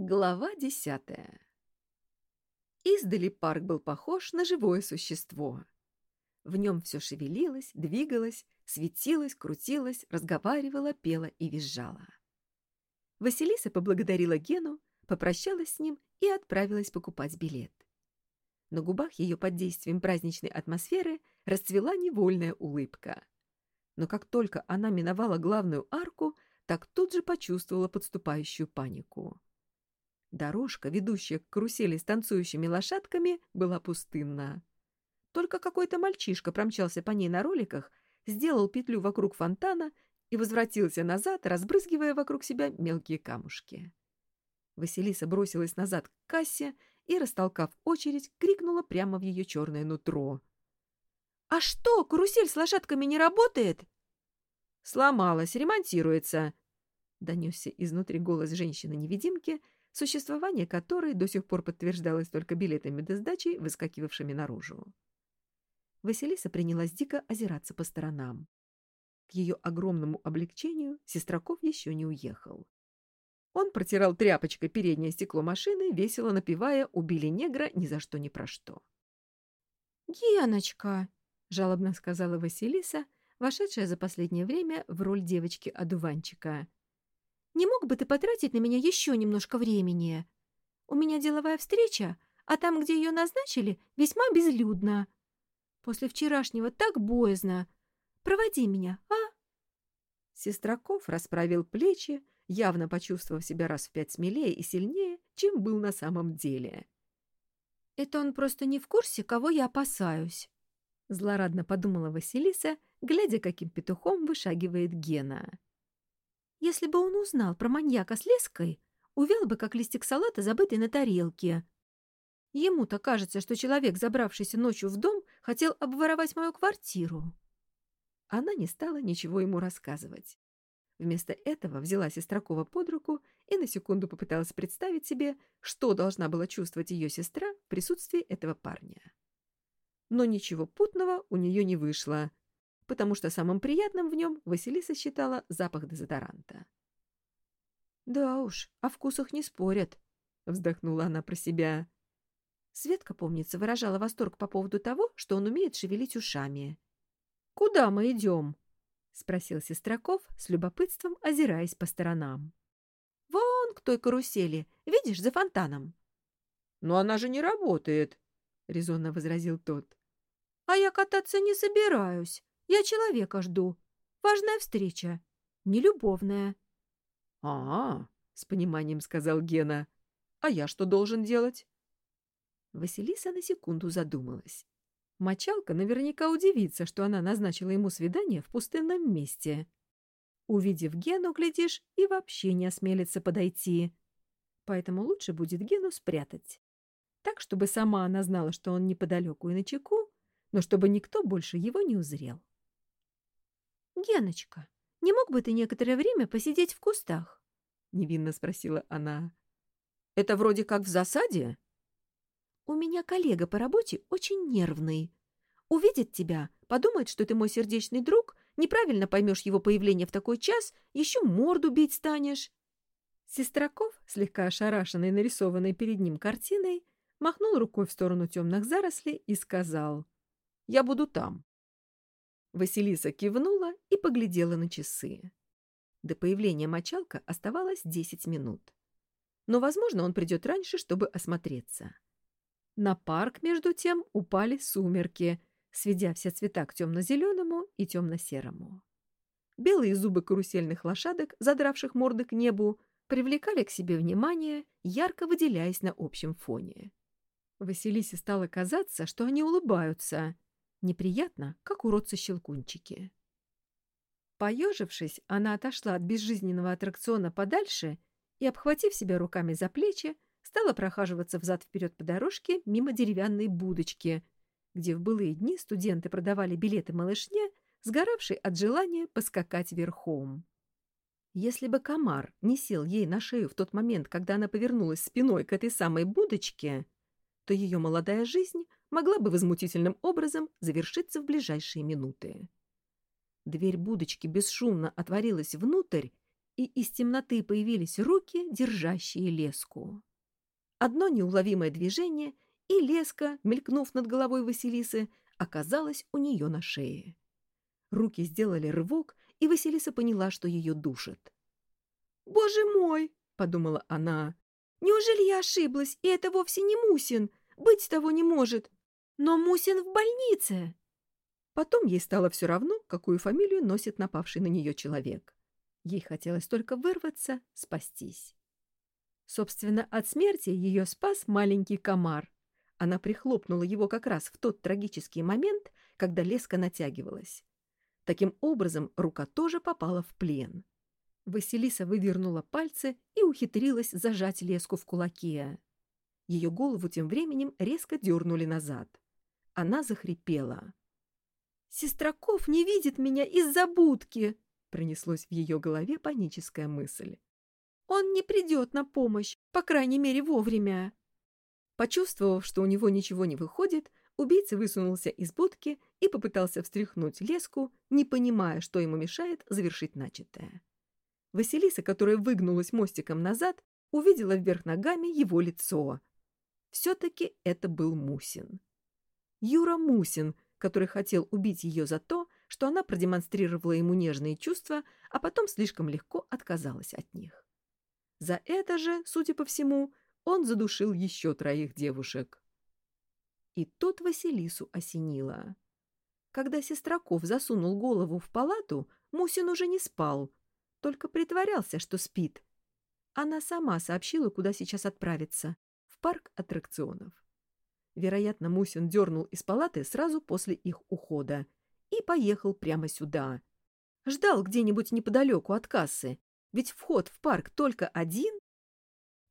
Глава десятая Издали парк был похож на живое существо. В нем все шевелилось, двигалось, светилось, крутилось, разговаривало, пело и визжало. Василиса поблагодарила Гену, попрощалась с ним и отправилась покупать билет. На губах ее под действием праздничной атмосферы расцвела невольная улыбка. Но как только она миновала главную арку, так тут же почувствовала подступающую панику. Дорожка, ведущая к карусели с танцующими лошадками, была пустынна. Только какой-то мальчишка промчался по ней на роликах, сделал петлю вокруг фонтана и возвратился назад, разбрызгивая вокруг себя мелкие камушки. Василиса бросилась назад к кассе и, растолкав очередь, крикнула прямо в ее черное нутро. «А что, карусель с лошадками не работает?» «Сломалась, ремонтируется», — донесся изнутри голос женщины-невидимки — существование которой до сих пор подтверждалось только билетами до сдачи, выскакивавшими наружу. Василиса принялась дико озираться по сторонам. К ее огромному облегчению Сестраков еще не уехал. Он протирал тряпочкой переднее стекло машины, весело напевая «Убили негра ни за что ни про что». «Геночка!» — жалобно сказала Василиса, вошедшая за последнее время в роль девочки-одуванчика. Не мог бы ты потратить на меня еще немножко времени? У меня деловая встреча, а там, где ее назначили, весьма безлюдно. После вчерашнего так боязно. Проводи меня, а?» Сестраков расправил плечи, явно почувствовав себя раз в пять смелее и сильнее, чем был на самом деле. «Это он просто не в курсе, кого я опасаюсь», — злорадно подумала Василиса, глядя, каким петухом вышагивает Гена. Если бы он узнал про маньяка с леской, увял бы, как листик салата, забытый на тарелке. Ему-то кажется, что человек, забравшийся ночью в дом, хотел обворовать мою квартиру. Она не стала ничего ему рассказывать. Вместо этого взяла Сестракова под руку и на секунду попыталась представить себе, что должна была чувствовать ее сестра в присутствии этого парня. Но ничего путного у нее не вышло, потому что самым приятным в нем Василиса считала запах дезодоранта. «Да уж, о вкусах не спорят», — вздохнула она про себя. Светка, помнится, выражала восторг по поводу того, что он умеет шевелить ушами. «Куда мы идем?» — спросил Сестраков с любопытством, озираясь по сторонам. «Вон к той карусели, видишь, за фонтаном». «Но она же не работает», — резонно возразил тот. «А я кататься не собираюсь. Я человека жду. Важная встреча. Нелюбовная. А — А-а, — с пониманием сказал Гена. — А я что должен делать? Василиса на секунду задумалась. Мочалка наверняка удивится, что она назначила ему свидание в пустынном месте. Увидев Гену, глядишь, и вообще не осмелится подойти. Поэтому лучше будет Гену спрятать. Так, чтобы сама она знала, что он неподалеку и на чеку, но чтобы никто больше его не узрел. «Геночка, не мог бы ты некоторое время посидеть в кустах?» — невинно спросила она. «Это вроде как в засаде?» «У меня коллега по работе очень нервный. Увидит тебя, подумает, что ты мой сердечный друг, неправильно поймешь его появление в такой час, еще морду бить станешь». Сестраков, слегка ошарашенный нарисованной перед ним картиной, махнул рукой в сторону темных зарослей и сказал, «Я буду там». Василиса кивнула и поглядела на часы. До появления мочалка оставалось десять минут. Но, возможно, он придет раньше, чтобы осмотреться. На парк, между тем, упали сумерки, сведя все цвета к темно-зеленому и темно-серому. Белые зубы карусельных лошадок, задравших морды к небу, привлекали к себе внимание, ярко выделяясь на общем фоне. Василисе стало казаться, что они улыбаются — Неприятно, как уродцы-щелкунчики. Поежившись, она отошла от безжизненного аттракциона подальше и, обхватив себя руками за плечи, стала прохаживаться взад-вперед по дорожке мимо деревянной будочки, где в былые дни студенты продавали билеты малышне, сгоравшей от желания поскакать верхом. Если бы комар не сел ей на шею в тот момент, когда она повернулась спиной к этой самой будочке, то ее молодая жизнь могла бы возмутительным образом завершиться в ближайшие минуты. Дверь будочки бесшумно отворилась внутрь, и из темноты появились руки, держащие леску. Одно неуловимое движение, и леска, мелькнув над головой Василисы, оказалась у нее на шее. Руки сделали рывок, и Василиса поняла, что ее душит. «Боже мой!» — подумала она. «Неужели я ошиблась, и это вовсе не Мусин? Быть того не может. Но Мусин в больнице!» Потом ей стало все равно, какую фамилию носит напавший на нее человек. Ей хотелось только вырваться, спастись. Собственно, от смерти ее спас маленький комар. Она прихлопнула его как раз в тот трагический момент, когда леска натягивалась. Таким образом, рука тоже попала в плен. Василиса вывернула пальцы и ухитрилась зажать леску в кулаке. Ее голову тем временем резко дернули назад. Она захрипела. «Сестраков не видит меня из-за будки!» Пронеслось в ее голове паническая мысль. «Он не придет на помощь, по крайней мере, вовремя!» Почувствовав, что у него ничего не выходит, убийца высунулся из будки и попытался встряхнуть леску, не понимая, что ему мешает завершить начатое. Василиса, которая выгнулась мостиком назад, увидела вверх ногами его лицо. Все-таки это был Мусин. Юра Мусин, который хотел убить ее за то, что она продемонстрировала ему нежные чувства, а потом слишком легко отказалась от них. За это же, судя по всему, он задушил еще троих девушек. И тут Василису осенило. Когда Сестраков засунул голову в палату, Мусин уже не спал, только притворялся, что спит. Она сама сообщила, куда сейчас отправиться — в парк аттракционов. Вероятно, Мусин дернул из палаты сразу после их ухода и поехал прямо сюда. Ждал где-нибудь неподалеку от кассы, ведь вход в парк только один.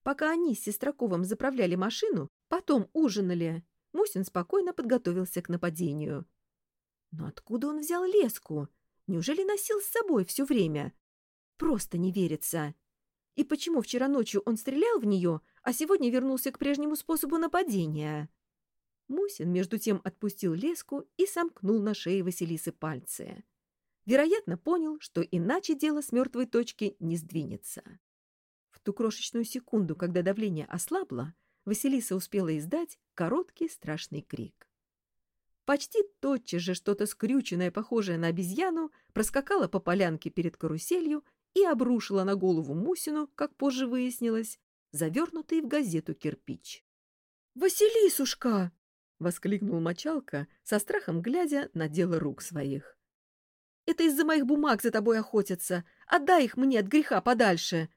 Пока они с Сестраковым заправляли машину, потом ужинали, Мусин спокойно подготовился к нападению. Но откуда он взял леску? Неужели носил с собой все время? Просто не верится. И почему вчера ночью он стрелял в нее, а сегодня вернулся к прежнему способу нападения? Мусин, между тем, отпустил леску и сомкнул на шее Василисы пальцы. Вероятно, понял, что иначе дело с мертвой точки не сдвинется. В ту крошечную секунду, когда давление ослабло, Василиса успела издать короткий страшный крик. Почти тотчас же что-то скрюченное, похожее на обезьяну, проскакало по полянке перед каруселью и обрушило на голову Мусину, как позже выяснилось, завернутый в газету кирпич. «Василисушка!» — воскликнул мочалка, со страхом глядя на дело рук своих. «Это из-за моих бумаг за тобой охотятся. Отдай их мне от греха подальше!»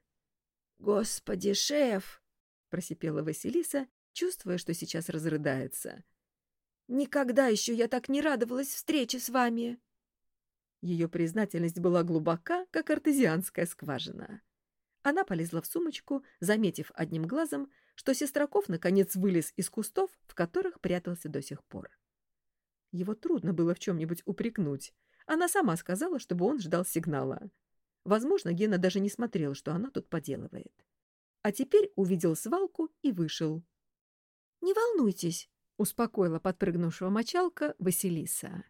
«Господи, шеф!» — просипела Василиса, чувствуя, что сейчас разрыдается. «Никогда еще я так не радовалась встрече с вами!» Ее признательность была глубока, как артезианская скважина. Она полезла в сумочку, заметив одним глазом, что Сестраков наконец вылез из кустов, в которых прятался до сих пор. Его трудно было в чем-нибудь упрекнуть. Она сама сказала, чтобы он ждал сигнала. Возможно, Гена даже не смотрел, что она тут поделывает. А теперь увидел свалку и вышел. «Не волнуйтесь», — успокоила подпрыгнувшего мочалка Василиса.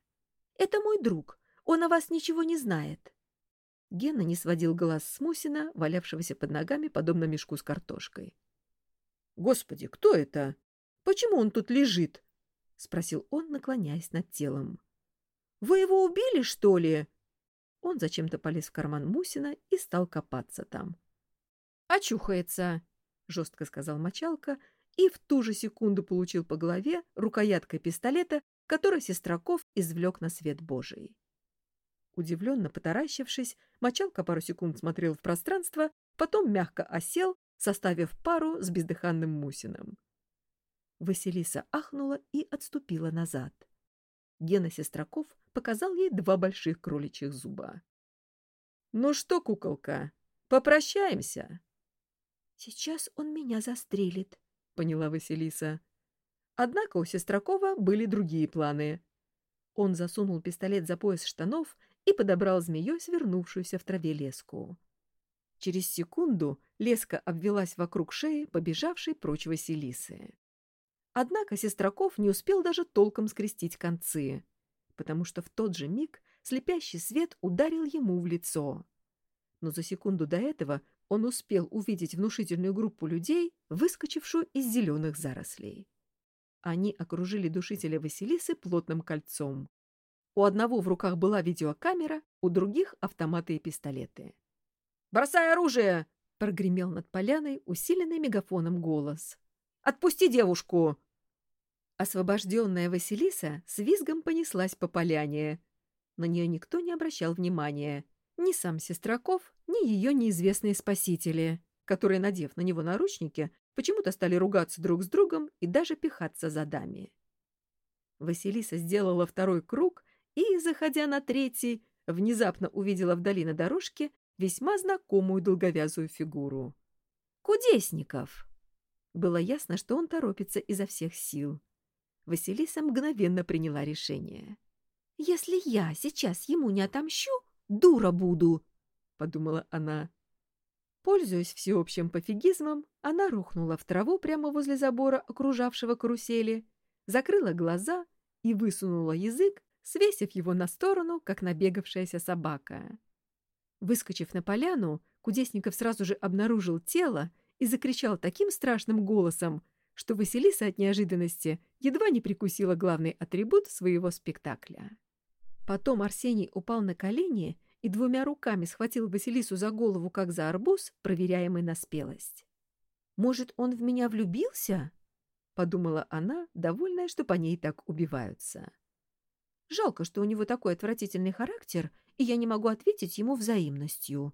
«Это мой друг. Он о вас ничего не знает». Гена не сводил глаз с Мусина, валявшегося под ногами, подобно мешку с картошкой. «Господи, кто это? Почему он тут лежит?» — спросил он, наклоняясь над телом. «Вы его убили, что ли?» Он зачем-то полез в карман Мусина и стал копаться там. «Очухается!» — жестко сказал Мочалка и в ту же секунду получил по голове рукояткой пистолета, который Сестраков извлек на свет Божий. Удивленно потаращившись, Мочалка пару секунд смотрел в пространство, потом мягко осел составив пару с бездыханным Мусиным. Василиса ахнула и отступила назад. Гена Сестраков показал ей два больших кроличьих зуба. — Ну что, куколка, попрощаемся? — Сейчас он меня застрелит, — поняла Василиса. Однако у Сестракова были другие планы. Он засунул пистолет за пояс штанов и подобрал змеей свернувшуюся в траве леску. Через секунду леска обвелась вокруг шеи побежавшей прочь Василисы. Однако Сестраков не успел даже толком скрестить концы, потому что в тот же миг слепящий свет ударил ему в лицо. но за секунду до этого он успел увидеть внушительную группу людей, выскочившую из зеленых зарослей. Они окружили душителя Василисы плотным кольцом. У одного в руках была видеокамера, у других — автоматы и пистолеты. «Бросай оружие!» — прогремел над поляной усиленный мегафоном голос. «Отпусти девушку!» Освобожденная Василиса с визгом понеслась по поляне. На нее никто не обращал внимания. Ни сам Сестраков, ни ее неизвестные спасители, которые, надев на него наручники, почему-то стали ругаться друг с другом и даже пихаться за дами. Василиса сделала второй круг и, заходя на третий, внезапно увидела вдали на дорожке весьма знакомую долговязую фигуру. Кудесников! Было ясно, что он торопится изо всех сил. Василиса мгновенно приняла решение. «Если я сейчас ему не отомщу, дура буду!» — подумала она. Пользуясь всеобщим пофигизмом, она рухнула в траву прямо возле забора, окружавшего карусели, закрыла глаза и высунула язык, свесив его на сторону, как набегавшаяся собака. Выскочив на поляну, Кудесников сразу же обнаружил тело и закричал таким страшным голосом, что Василиса от неожиданности едва не прикусила главный атрибут своего спектакля. Потом Арсений упал на колени и двумя руками схватил Василису за голову, как за арбуз, проверяемый на спелость. «Может, он в меня влюбился?» — подумала она, довольная, что по ней так убиваются. «Жалко, что у него такой отвратительный характер, и я не могу ответить ему взаимностью».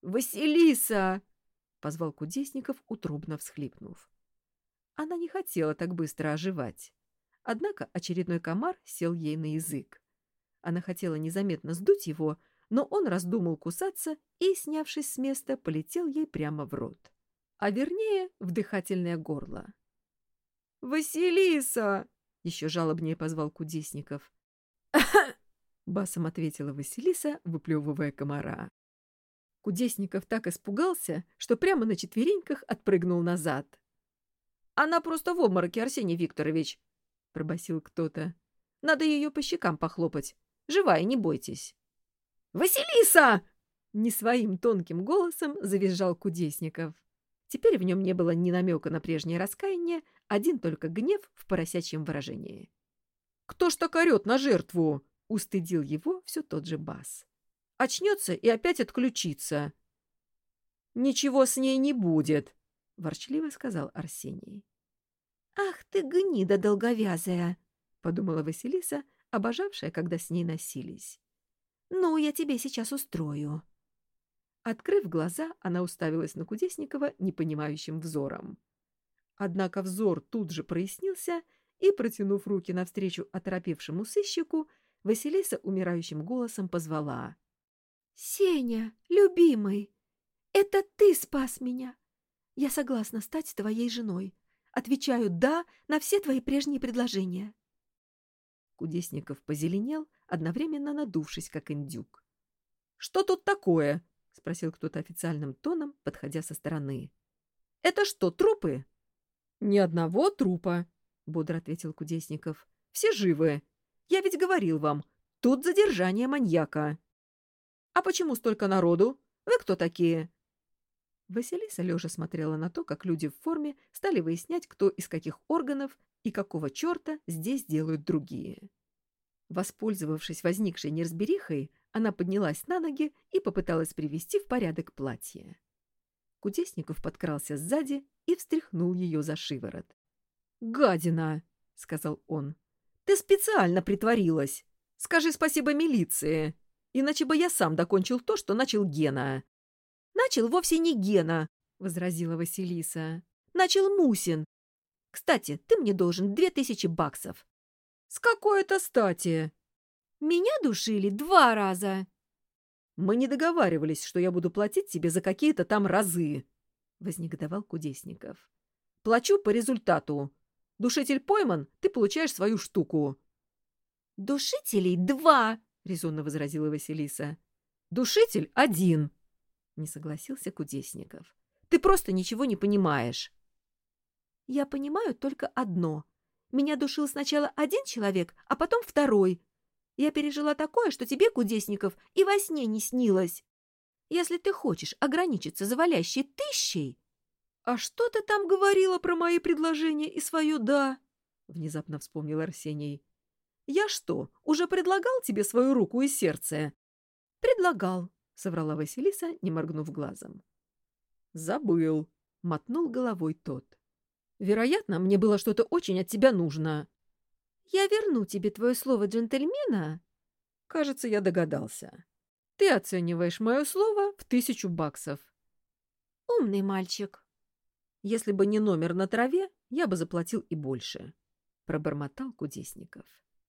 «Василиса!» — позвал Кудесников, утробно всхлипнув. Она не хотела так быстро оживать. Однако очередной комар сел ей на язык. Она хотела незаметно сдуть его, но он раздумал кусаться и, снявшись с места, полетел ей прямо в рот. А вернее, в дыхательное горло. «Василиса!» — еще жалобнее позвал Кудесников. Басом ответила Василиса, выплевывая комара. Кудесников так испугался, что прямо на четвереньках отпрыгнул назад. «Она просто в обмороке, Арсений Викторович!» — пробасил кто-то. «Надо ее по щекам похлопать. Живая, не бойтесь!» «Василиса!» — не своим тонким голосом завизжал Кудесников. Теперь в нем не было ни намека на прежнее раскаяние, один только гнев в поросячьем выражении. «Кто ж так орет на жертву?» — устыдил его все тот же бас. «Очнется и опять отключится». «Ничего с ней не будет», — ворчливо сказал Арсений. «Ах ты, гнида долговязая!» — подумала Василиса, обожавшая, когда с ней носились. «Ну, я тебе сейчас устрою». Открыв глаза, она уставилась на Кудесникова непонимающим взором. Однако взор тут же прояснился, и, протянув руки навстречу оторопевшему сыщику, Василиса умирающим голосом позвала. «Сеня, любимый, это ты спас меня. Я согласна стать твоей женой. Отвечаю «да» на все твои прежние предложения». Кудесников позеленел, одновременно надувшись, как индюк. «Что тут такое?» — спросил кто-то официальным тоном, подходя со стороны. «Это что, трупы?» «Ни одного трупа», — бодро ответил Кудесников. «Все живы. Я ведь говорил вам, тут задержание маньяка». «А почему столько народу? Вы кто такие?» Василиса лежа смотрела на то, как люди в форме стали выяснять, кто из каких органов и какого черта здесь делают другие. Воспользовавшись возникшей неразберихой, она поднялась на ноги и попыталась привести в порядок платье. Кудесников подкрался сзади и встряхнул ее за шиворот. «Гадина!» — сказал он. «Ты специально притворилась! Скажи спасибо милиции, иначе бы я сам докончил то, что начал Гена». «Начал вовсе не Гена», — возразила Василиса. «Начал Мусин. Кстати, ты мне должен две тысячи баксов». «С какой это стати?» «Меня душили два раза». «Мы не договаривались, что я буду платить тебе за какие-то там разы», — вознегодовал Кудесников. «Плачу по результату. Душитель пойман, ты получаешь свою штуку». «Душителей два», — резонно возразила Василиса. «Душитель один», — не согласился Кудесников. «Ты просто ничего не понимаешь». «Я понимаю только одно. Меня душил сначала один человек, а потом второй. Я пережила такое, что тебе, Кудесников, и во сне не снилось. Если ты хочешь ограничиться завалящей тысячей... — А что ты там говорила про мои предложения и свое «да»? — внезапно вспомнил Арсений. — Я что, уже предлагал тебе свою руку и сердце? — Предлагал, — соврала Василиса, не моргнув глазом. — Забыл, — мотнул головой тот. — Вероятно, мне было что-то очень от тебя нужно. — Я верну тебе твое слово джентльмена. — Кажется, я догадался. Ты оцениваешь мое слово в тысячу баксов. — Умный мальчик. — Если бы не номер на траве, я бы заплатил и больше, — пробормотал Кудесников.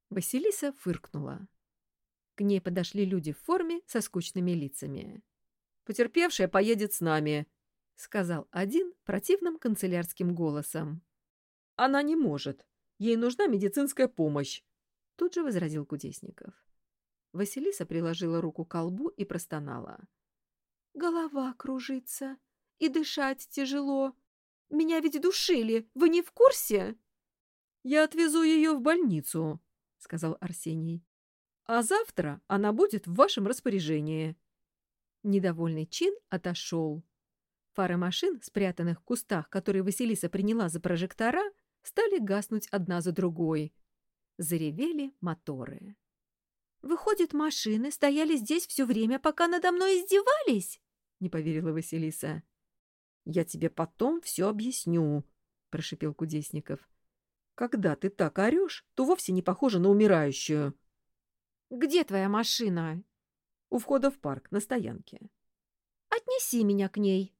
Василиса фыркнула. К ней подошли люди в форме со скучными лицами. «Потерпевшая поедет с нами», — сказал один противным канцелярским голосом. «Она не может. Ей нужна медицинская помощь», — тут же возразил Кудесников. Василиса приложила руку к колбу и простонала. «Голова кружится, и дышать тяжело. Меня ведь душили, вы не в курсе?» «Я отвезу ее в больницу», — сказал Арсений. «А завтра она будет в вашем распоряжении». Недовольный Чин отошел. Фары машин, спрятанных в кустах, которые Василиса приняла за прожектора, стали гаснуть одна за другой. Заревели моторы. «Выходит, машины стояли здесь все время, пока надо мной издевались?» — не поверила Василиса. «Я тебе потом все объясню», — прошипел Кудесников. «Когда ты так орешь, то вовсе не похожа на умирающую». «Где твоя машина?» «У входа в парк, на стоянке». «Отнеси меня к ней».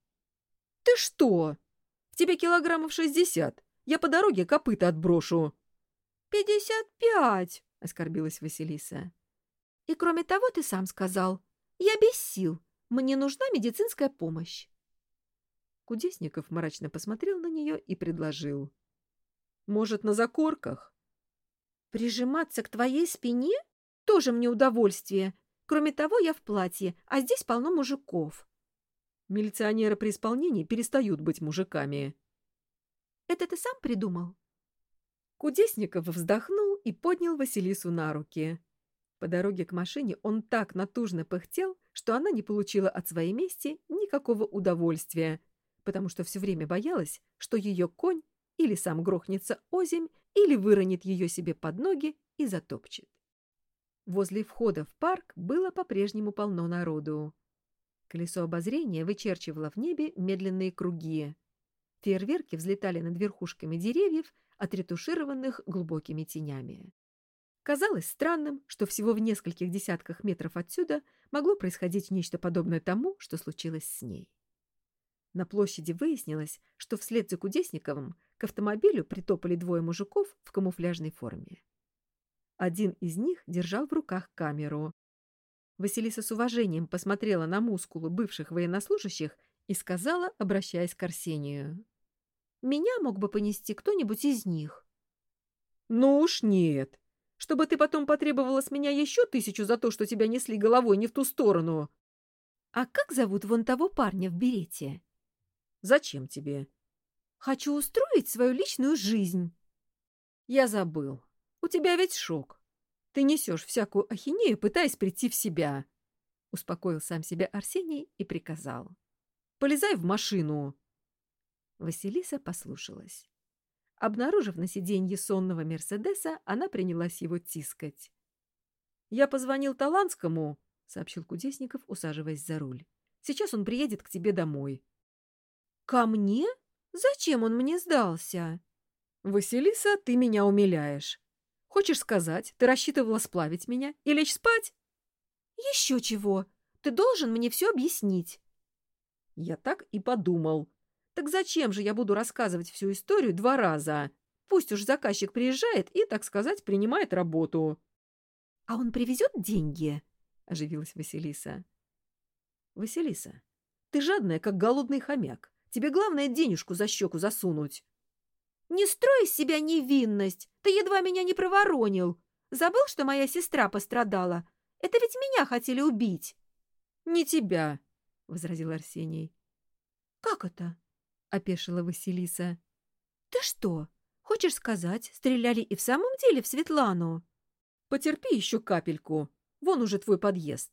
«Ты что? В тебе килограммов шестьдесят. Я по дороге копыта отброшу». «Пятьдесят пять», — оскорбилась Василиса. «И кроме того, ты сам сказал, я без сил, мне нужна медицинская помощь». Кудесников мрачно посмотрел на нее и предложил. «Может, на закорках?» «Прижиматься к твоей спине? Тоже мне удовольствие. Кроме того, я в платье, а здесь полно мужиков». Милиционеры при исполнении перестают быть мужиками. Это ты сам придумал? Кудесников вздохнул и поднял Василису на руки. По дороге к машине он так натужно пыхтел, что она не получила от своей мести никакого удовольствия, потому что все время боялась, что ее конь или сам грохнется озимь, или выронит ее себе под ноги и затопчет. Возле входа в парк было по-прежнему полно народу. Колесо обозрения вычерчивало в небе медленные круги. Фейерверки взлетали над верхушками деревьев, отретушированных глубокими тенями. Казалось странным, что всего в нескольких десятках метров отсюда могло происходить нечто подобное тому, что случилось с ней. На площади выяснилось, что вслед за Кудесниковым к автомобилю притопали двое мужиков в камуфляжной форме. Один из них держал в руках камеру, Василиса с уважением посмотрела на мускулы бывших военнослужащих и сказала, обращаясь к Арсению. «Меня мог бы понести кто-нибудь из них». «Ну уж нет. Чтобы ты потом потребовала с меня еще тысячу за то, что тебя несли головой не в ту сторону». «А как зовут вон того парня в берете?» «Зачем тебе?» «Хочу устроить свою личную жизнь». «Я забыл. У тебя ведь шок. Ты несешь всякую ахинею, пытаясь прийти в себя. Успокоил сам себя Арсений и приказал. Полезай в машину. Василиса послушалась. Обнаружив на сиденье сонного Мерседеса, она принялась его тискать. «Я позвонил Таланскому», — сообщил Кудесников, усаживаясь за руль. «Сейчас он приедет к тебе домой». «Ко мне? Зачем он мне сдался?» «Василиса, ты меня умиляешь. Хочешь сказать, ты рассчитывала сплавить меня и лечь спать? Еще чего. Ты должен мне все объяснить. Я так и подумал. Так зачем же я буду рассказывать всю историю два раза? Пусть уж заказчик приезжает и, так сказать, принимает работу. — А он привезет деньги? — оживилась Василиса. — Василиса, ты жадная, как голодный хомяк. Тебе главное денежку за щеку засунуть. Не строй из себя невинность. Ты едва меня не проворонил. Забыл, что моя сестра пострадала? Это ведь меня хотели убить. — Не тебя, — возразил Арсений. — Как это? — опешила Василиса. — Ты что, хочешь сказать, стреляли и в самом деле в Светлану? — Потерпи еще капельку. Вон уже твой подъезд.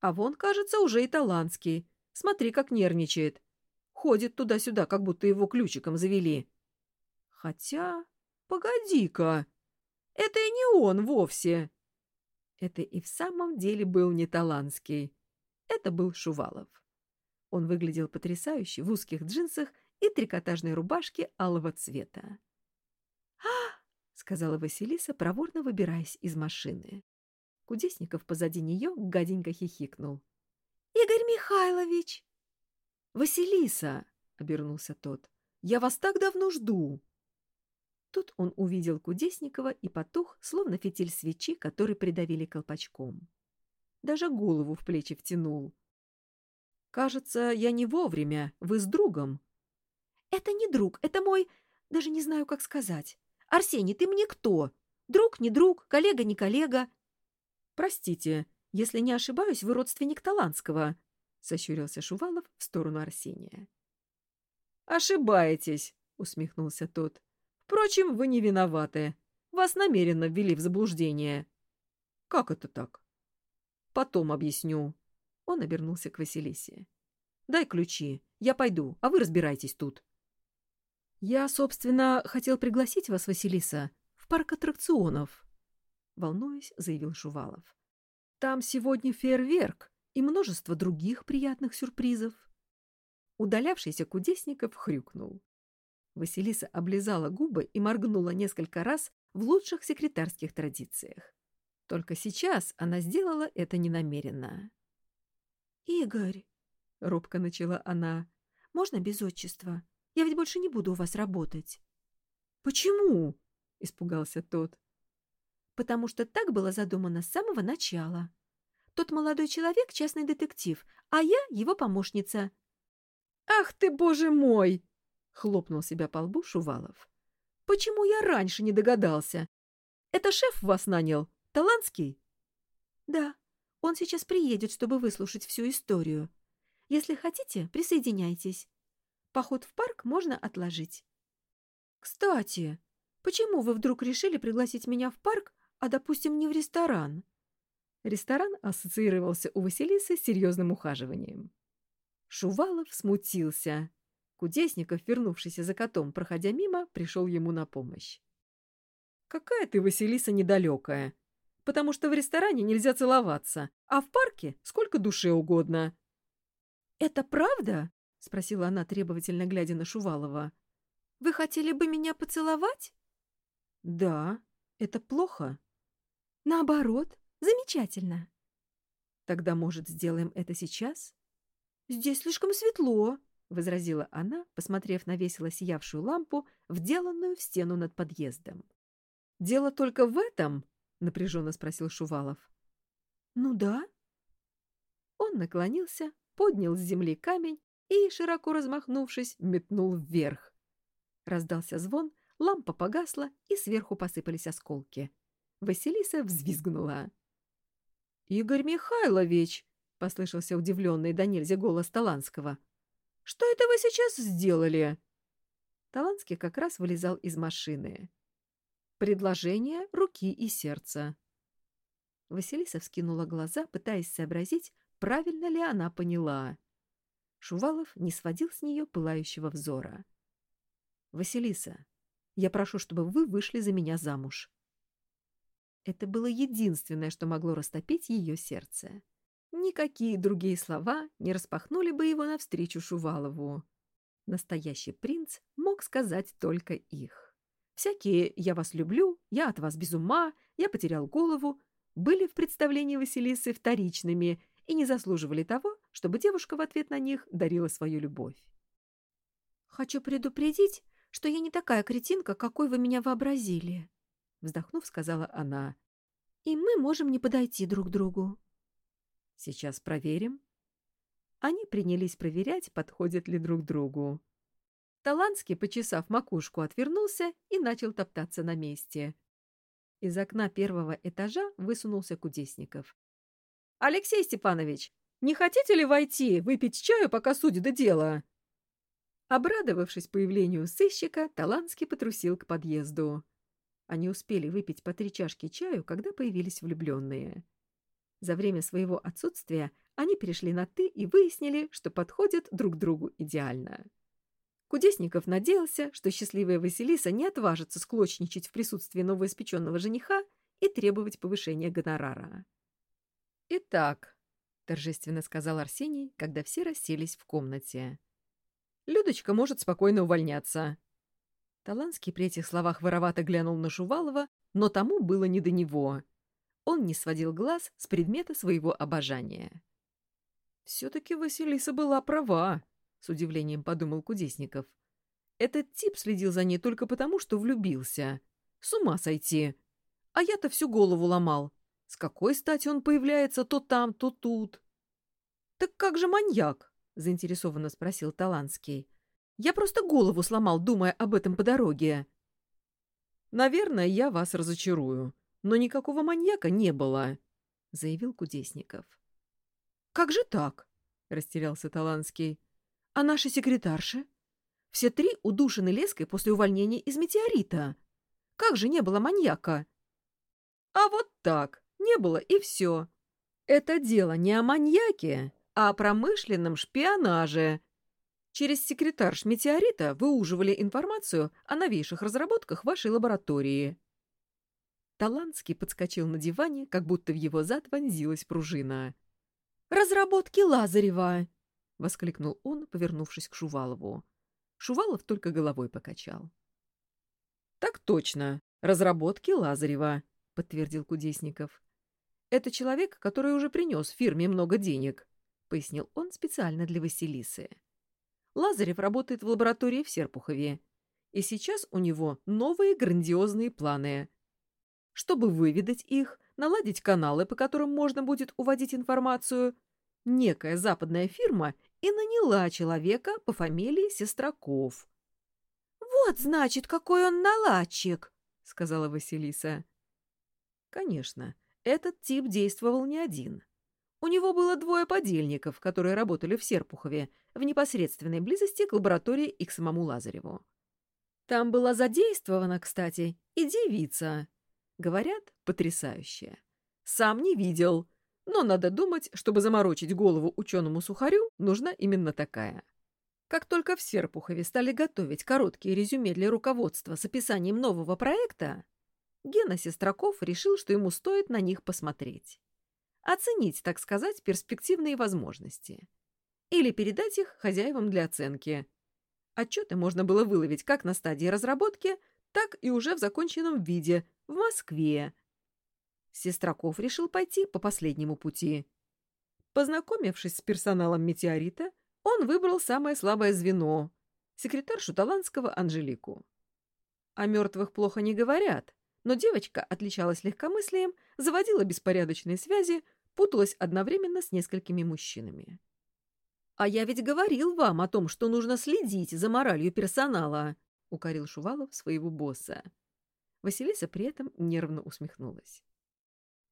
А вон, кажется, уже и Таланский. Смотри, как нервничает. Ходит туда-сюда, как будто его ключиком завели. Хотя, погоди-ка, это и не он вовсе. Это и в самом деле был не Таланский. Это был Шувалов. Он выглядел потрясающе в узких джинсах и трикотажной рубашке алого цвета. «А!» — сказала Василиса, проворно выбираясь из машины. Кудесников позади нее гаденько хихикнул. «Игорь Михайлович!» «Василиса!» — обернулся тот. «Я вас так давно жду!» Тут он увидел Кудесникова и потух, словно фитиль свечи, который придавили колпачком. Даже голову в плечи втянул. «Кажется, я не вовремя. Вы с другом». «Это не друг, это мой... Даже не знаю, как сказать. Арсений, ты мне кто? Друг, не друг, коллега, не коллега?» «Простите, если не ошибаюсь, вы родственник Таланского», — сощурился Шувалов в сторону Арсения. «Ошибаетесь», — усмехнулся тот. Впрочем, вы не виноваты. Вас намеренно ввели в заблуждение. Как это так? Потом объясню. Он обернулся к Василисе. Дай ключи. Я пойду, а вы разбирайтесь тут. Я, собственно, хотел пригласить вас, Василиса, в парк аттракционов. Волнуясь, заявил Шувалов. Там сегодня фейерверк и множество других приятных сюрпризов. Удалявшийся Кудесников хрюкнул. Василиса облизала губы и моргнула несколько раз в лучших секретарских традициях. Только сейчас она сделала это ненамеренно. «Игорь», — робко начала она, — «можно без отчества? Я ведь больше не буду у вас работать». «Почему?» — испугался тот. «Потому что так было задумано с самого начала. Тот молодой человек — частный детектив, а я — его помощница». «Ах ты, боже мой!» Хлопнул себя по лбу Шувалов. «Почему я раньше не догадался? Это шеф вас нанял? Таланский?» «Да. Он сейчас приедет, чтобы выслушать всю историю. Если хотите, присоединяйтесь. Поход в парк можно отложить». «Кстати, почему вы вдруг решили пригласить меня в парк, а, допустим, не в ресторан?» Ресторан ассоциировался у Василисы с серьезным ухаживанием. Шувалов смутился. Кудесников, вернувшийся за котом, проходя мимо, пришел ему на помощь. «Какая ты, Василиса, недалекая! Потому что в ресторане нельзя целоваться, а в парке сколько душе угодно». «Это правда?» — спросила она, требовательно глядя на Шувалова. «Вы хотели бы меня поцеловать?» «Да. Это плохо?» «Наоборот. Замечательно». «Тогда, может, сделаем это сейчас?» «Здесь слишком светло», — возразила она, посмотрев на весело сиявшую лампу, вделанную в стену над подъездом. — Дело только в этом? — напряженно спросил Шувалов. — Ну да. Он наклонился, поднял с земли камень и, широко размахнувшись, метнул вверх. Раздался звон, лампа погасла, и сверху посыпались осколки. Василиса взвизгнула. — Игорь Михайлович! — послышался удивленный до нельзя голос Таланского. Что это вы сейчас сделали?» Таланский как раз вылезал из машины. Предложение руки и сердца. Василиса вскинула глаза, пытаясь сообразить, правильно ли она поняла. Шувалов не сводил с нее пылающего взора. «Василиса, я прошу, чтобы вы вышли за меня замуж». Это было единственное, что могло растопить ее сердце. Никакие другие слова не распахнули бы его навстречу Шувалову. Настоящий принц мог сказать только их. Всякие «я вас люблю», «я от вас без ума», «я потерял голову» были в представлении Василисы вторичными и не заслуживали того, чтобы девушка в ответ на них дарила свою любовь. «Хочу предупредить, что я не такая кретинка, какой вы меня вообразили», — вздохнув, сказала она. «И мы можем не подойти друг к другу». Сейчас проверим. Они принялись проверять, подходят ли друг другу. Таланский, почесав макушку, отвернулся и начал топтаться на месте. Из окна первого этажа высунулся Кудесников. — Алексей Степанович, не хотите ли войти, выпить чаю, пока судит дело? Обрадовавшись появлению сыщика, Таланский потрусил к подъезду. Они успели выпить по три чашки чаю, когда появились влюбленные. За время своего отсутствия они перешли на «ты» и выяснили, что подходят друг другу идеально. Кудесников надеялся, что счастливая Василиса не отважится склочничать в присутствии новоиспеченного жениха и требовать повышения гонорара. «Итак», — торжественно сказал Арсений, когда все расселись в комнате, — «Людочка может спокойно увольняться». Таланский при этих словах воровато глянул на Шувалова, но тому было не до него. Он не сводил глаз с предмета своего обожания. «Все-таки Василиса была права», — с удивлением подумал Кудесников. «Этот тип следил за ней только потому, что влюбился. С ума сойти. А я-то всю голову ломал. С какой стати он появляется то там, то тут?» «Так как же маньяк?» — заинтересованно спросил Таланский. «Я просто голову сломал, думая об этом по дороге». «Наверное, я вас разочарую, но никакого маньяка не было», — заявил Кудесников. «Как же так?» — растерялся Таланский. «А наши секретарши? Все три удушены леской после увольнения из метеорита. Как же не было маньяка?» «А вот так. Не было, и все. Это дело не о маньяке, а о промышленном шпионаже. Через секретарш метеорита выуживали информацию о новейших разработках вашей лаборатории». Таланский подскочил на диване, как будто в его зад вонзилась пружина. «Разработки Лазарева!» — воскликнул он, повернувшись к Шувалову. Шувалов только головой покачал. «Так точно. Разработки Лазарева», — подтвердил Кудесников. «Это человек, который уже принес фирме много денег», — пояснил он специально для Василисы. «Лазарев работает в лаборатории в Серпухове, и сейчас у него новые грандиозные планы. Чтобы выведать их, наладить каналы, по которым можно будет уводить информацию, некая западная фирма и наняла человека по фамилии Сестраков. «Вот, значит, какой он наладчик!» — сказала Василиса. Конечно, этот тип действовал не один. У него было двое подельников, которые работали в Серпухове, в непосредственной близости к лаборатории и к самому Лазареву. Там была задействована, кстати, и девица, Говорят, потрясающая. Сам не видел, но надо думать, чтобы заморочить голову ученому-сухарю, нужна именно такая. Как только в Серпухове стали готовить короткие резюме для руководства с описанием нового проекта, Гена Сестраков решил, что ему стоит на них посмотреть. Оценить, так сказать, перспективные возможности. Или передать их хозяевам для оценки. Отчеты можно было выловить как на стадии разработки, так и уже в законченном виде, в Москве. Сестраков решил пойти по последнему пути. Познакомившись с персоналом «Метеорита», он выбрал самое слабое звено — секретаршу Таланского Анжелику. О мертвых плохо не говорят, но девочка отличалась легкомыслием, заводила беспорядочные связи, путалась одновременно с несколькими мужчинами. «А я ведь говорил вам о том, что нужно следить за моралью персонала», — укорил Шувалов своего босса. Василиса при этом нервно усмехнулась.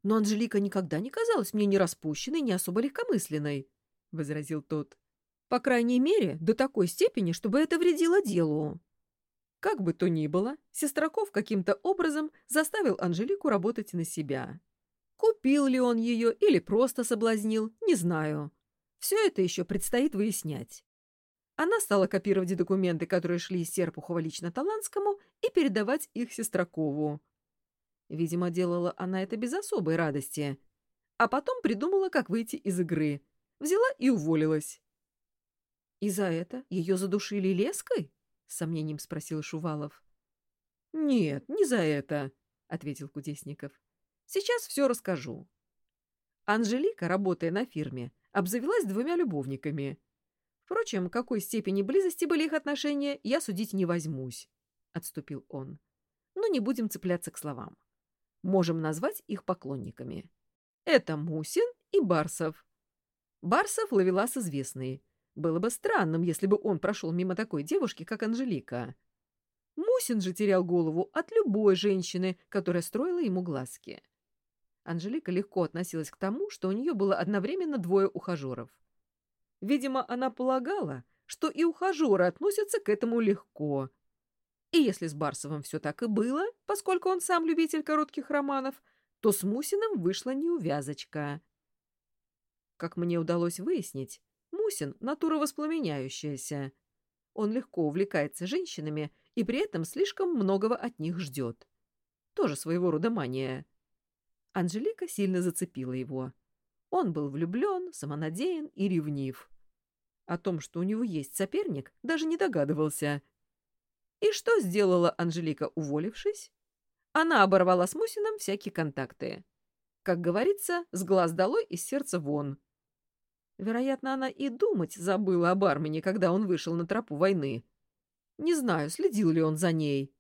«Но Анжелика никогда не казалась мне ни распущенной, ни особо легкомысленной», — возразил тот. «По крайней мере, до такой степени, чтобы это вредило делу». Как бы то ни было, Сестраков каким-то образом заставил Анжелику работать на себя. Купил ли он ее или просто соблазнил, не знаю. Все это еще предстоит выяснять. Она стала копировать документы, которые шли из Серпухова лично Таланскому, и передавать их Сестракову. Видимо, делала она это без особой радости. А потом придумала, как выйти из игры. Взяла и уволилась. «И за это ее задушили леской?» — с сомнением спросил Шувалов. «Нет, не за это», — ответил Кудесников. «Сейчас все расскажу». Анжелика, работая на фирме, обзавелась двумя любовниками — Впрочем, какой степени близости были их отношения, я судить не возьмусь, — отступил он. Но не будем цепляться к словам. Можем назвать их поклонниками. Это Мусин и Барсов. Барсов — ловелас известный. Было бы странным, если бы он прошел мимо такой девушки, как Анжелика. Мусин же терял голову от любой женщины, которая строила ему глазки. Анжелика легко относилась к тому, что у нее было одновременно двое ухажеров. Видимо, она полагала, что и ухажеры относятся к этому легко. И если с Барсовым все так и было, поскольку он сам любитель коротких романов, то с Мусиным вышла неувязочка. Как мне удалось выяснить, Мусин — натура воспламеняющаяся. Он легко увлекается женщинами и при этом слишком многого от них ждет. Тоже своего рода мания. Анжелика сильно зацепила его. Он был влюблен, самонадеян и ревнив. О том, что у него есть соперник, даже не догадывался. И что сделала Анжелика, уволившись? Она оборвала с Мусином всякие контакты. Как говорится, с глаз долой, из сердца вон. Вероятно, она и думать забыла об Армине, когда он вышел на тропу войны. Не знаю, следил ли он за ней.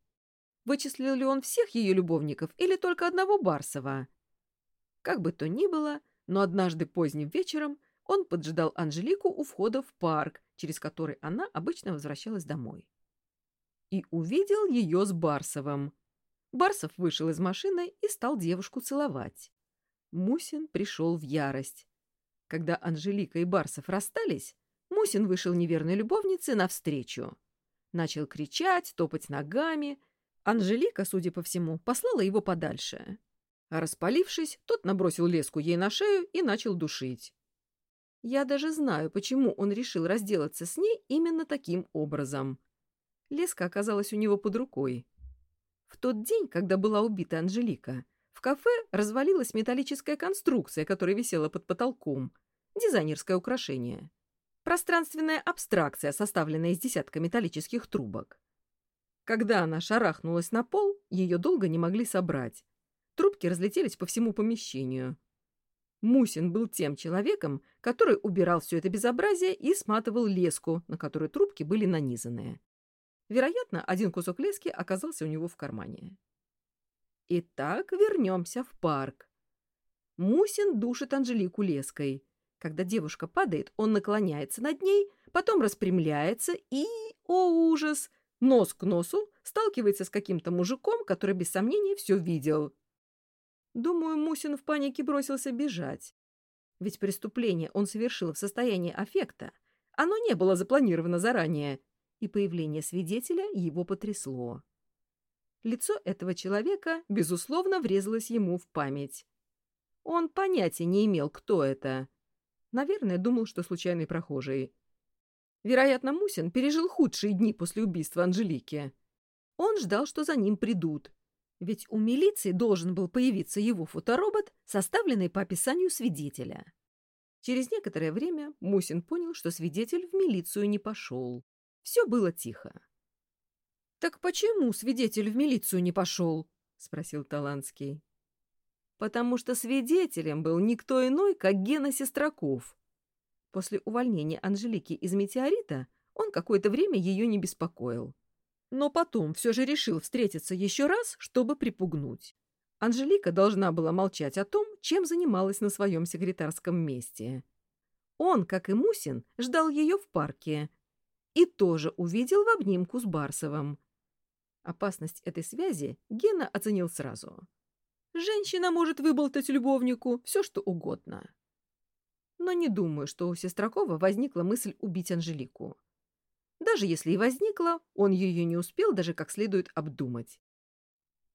Вычислил ли он всех ее любовников или только одного Барсова? Как бы то ни было, но однажды поздним вечером он поджидал Анжелику у входа в парк, через который она обычно возвращалась домой. И увидел ее с Барсовым. Барсов вышел из машины и стал девушку целовать. Мусин пришел в ярость. Когда Анжелика и Барсов расстались, Мусин вышел неверной любовнице навстречу. Начал кричать, топать ногами. Анжелика, судя по всему, послала его подальше. А распалившись, тот набросил леску ей на шею и начал душить. Я даже знаю, почему он решил разделаться с ней именно таким образом. Леска оказалась у него под рукой. В тот день, когда была убита Анжелика, в кафе развалилась металлическая конструкция, которая висела под потолком. Дизайнерское украшение. Пространственная абстракция, составленная из десятка металлических трубок. Когда она шарахнулась на пол, ее долго не могли собрать. Трубки разлетелись по всему помещению. Мусин был тем человеком, который убирал все это безобразие и сматывал леску, на которой трубки были нанизаны. Вероятно, один кусок лески оказался у него в кармане. Итак, вернемся в парк. Мусин душит Анжелику леской. Когда девушка падает, он наклоняется над ней, потом распрямляется и, о ужас, нос к носу сталкивается с каким-то мужиком, который без сомнения все видел. Думаю, Мусин в панике бросился бежать. Ведь преступление он совершил в состоянии аффекта. Оно не было запланировано заранее, и появление свидетеля его потрясло. Лицо этого человека, безусловно, врезалось ему в память. Он понятия не имел, кто это. Наверное, думал, что случайный прохожий. Вероятно, Мусин пережил худшие дни после убийства Анжелики. Он ждал, что за ним придут, ведь у милиции должен был появиться его фоторобот, составленный по описанию свидетеля. Через некоторое время Мусин понял, что свидетель в милицию не пошел. Все было тихо. «Так почему свидетель в милицию не пошел?» — спросил Таланский. «Потому что свидетелем был никто иной, как Гена Сестраков. После увольнения Анжелики из «Метеорита» он какое-то время ее не беспокоил но потом все же решил встретиться еще раз, чтобы припугнуть. Анжелика должна была молчать о том, чем занималась на своем секретарском месте. Он, как и Мусин, ждал ее в парке и тоже увидел в обнимку с Барсовым. Опасность этой связи Гена оценил сразу. Женщина может выболтать любовнику все, что угодно. Но не думаю, что у Сестракова возникла мысль убить Анжелику. Даже если и возникла, он ее не успел даже как следует обдумать.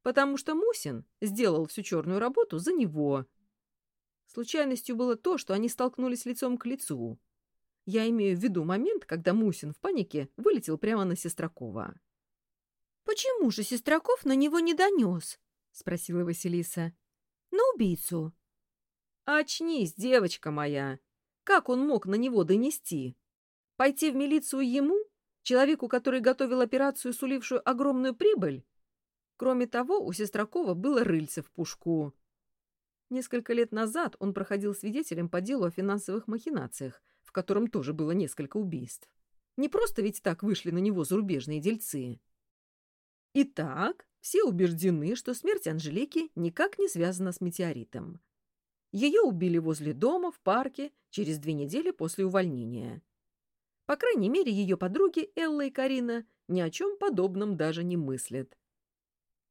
Потому что Мусин сделал всю черную работу за него. Случайностью было то, что они столкнулись лицом к лицу. Я имею в виду момент, когда Мусин в панике вылетел прямо на Сестракова. «Почему же Сестраков на него не донес?» — спросила Василиса. «На убийцу». «Очнись, девочка моя! Как он мог на него донести? Пойти в милицию ему Человеку, который готовил операцию, сулившую огромную прибыль? Кроме того, у Сестракова было рыльце в пушку. Несколько лет назад он проходил свидетелем по делу о финансовых махинациях, в котором тоже было несколько убийств. Не просто ведь так вышли на него зарубежные дельцы. Итак, все убеждены, что смерть Анжелики никак не связана с метеоритом. Ее убили возле дома, в парке, через две недели после увольнения. По крайней мере, ее подруги Элла и Карина ни о чем подобном даже не мыслят.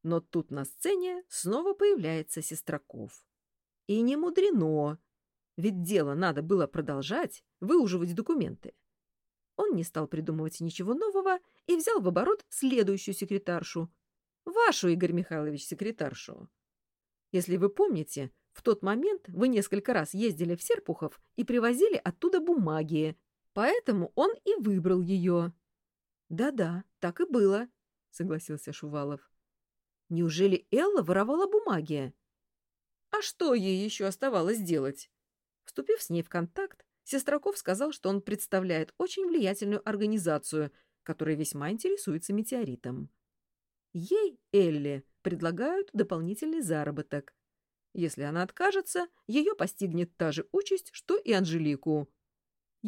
Но тут на сцене снова появляется Сестраков. И не мудрено, ведь дело надо было продолжать, выуживать документы. Он не стал придумывать ничего нового и взял в оборот следующую секретаршу. Вашу, Игорь Михайлович, секретаршу. Если вы помните, В тот момент вы несколько раз ездили в Серпухов и привозили оттуда бумаги, поэтому он и выбрал ее. Да-да, так и было, согласился Шувалов. Неужели Элла воровала бумаги? А что ей еще оставалось делать? Вступив с ней в контакт, Сестраков сказал, что он представляет очень влиятельную организацию, которая весьма интересуется метеоритом. Ей, Элле, предлагают дополнительный заработок. Если она откажется, ее постигнет та же участь, что и Анжелику.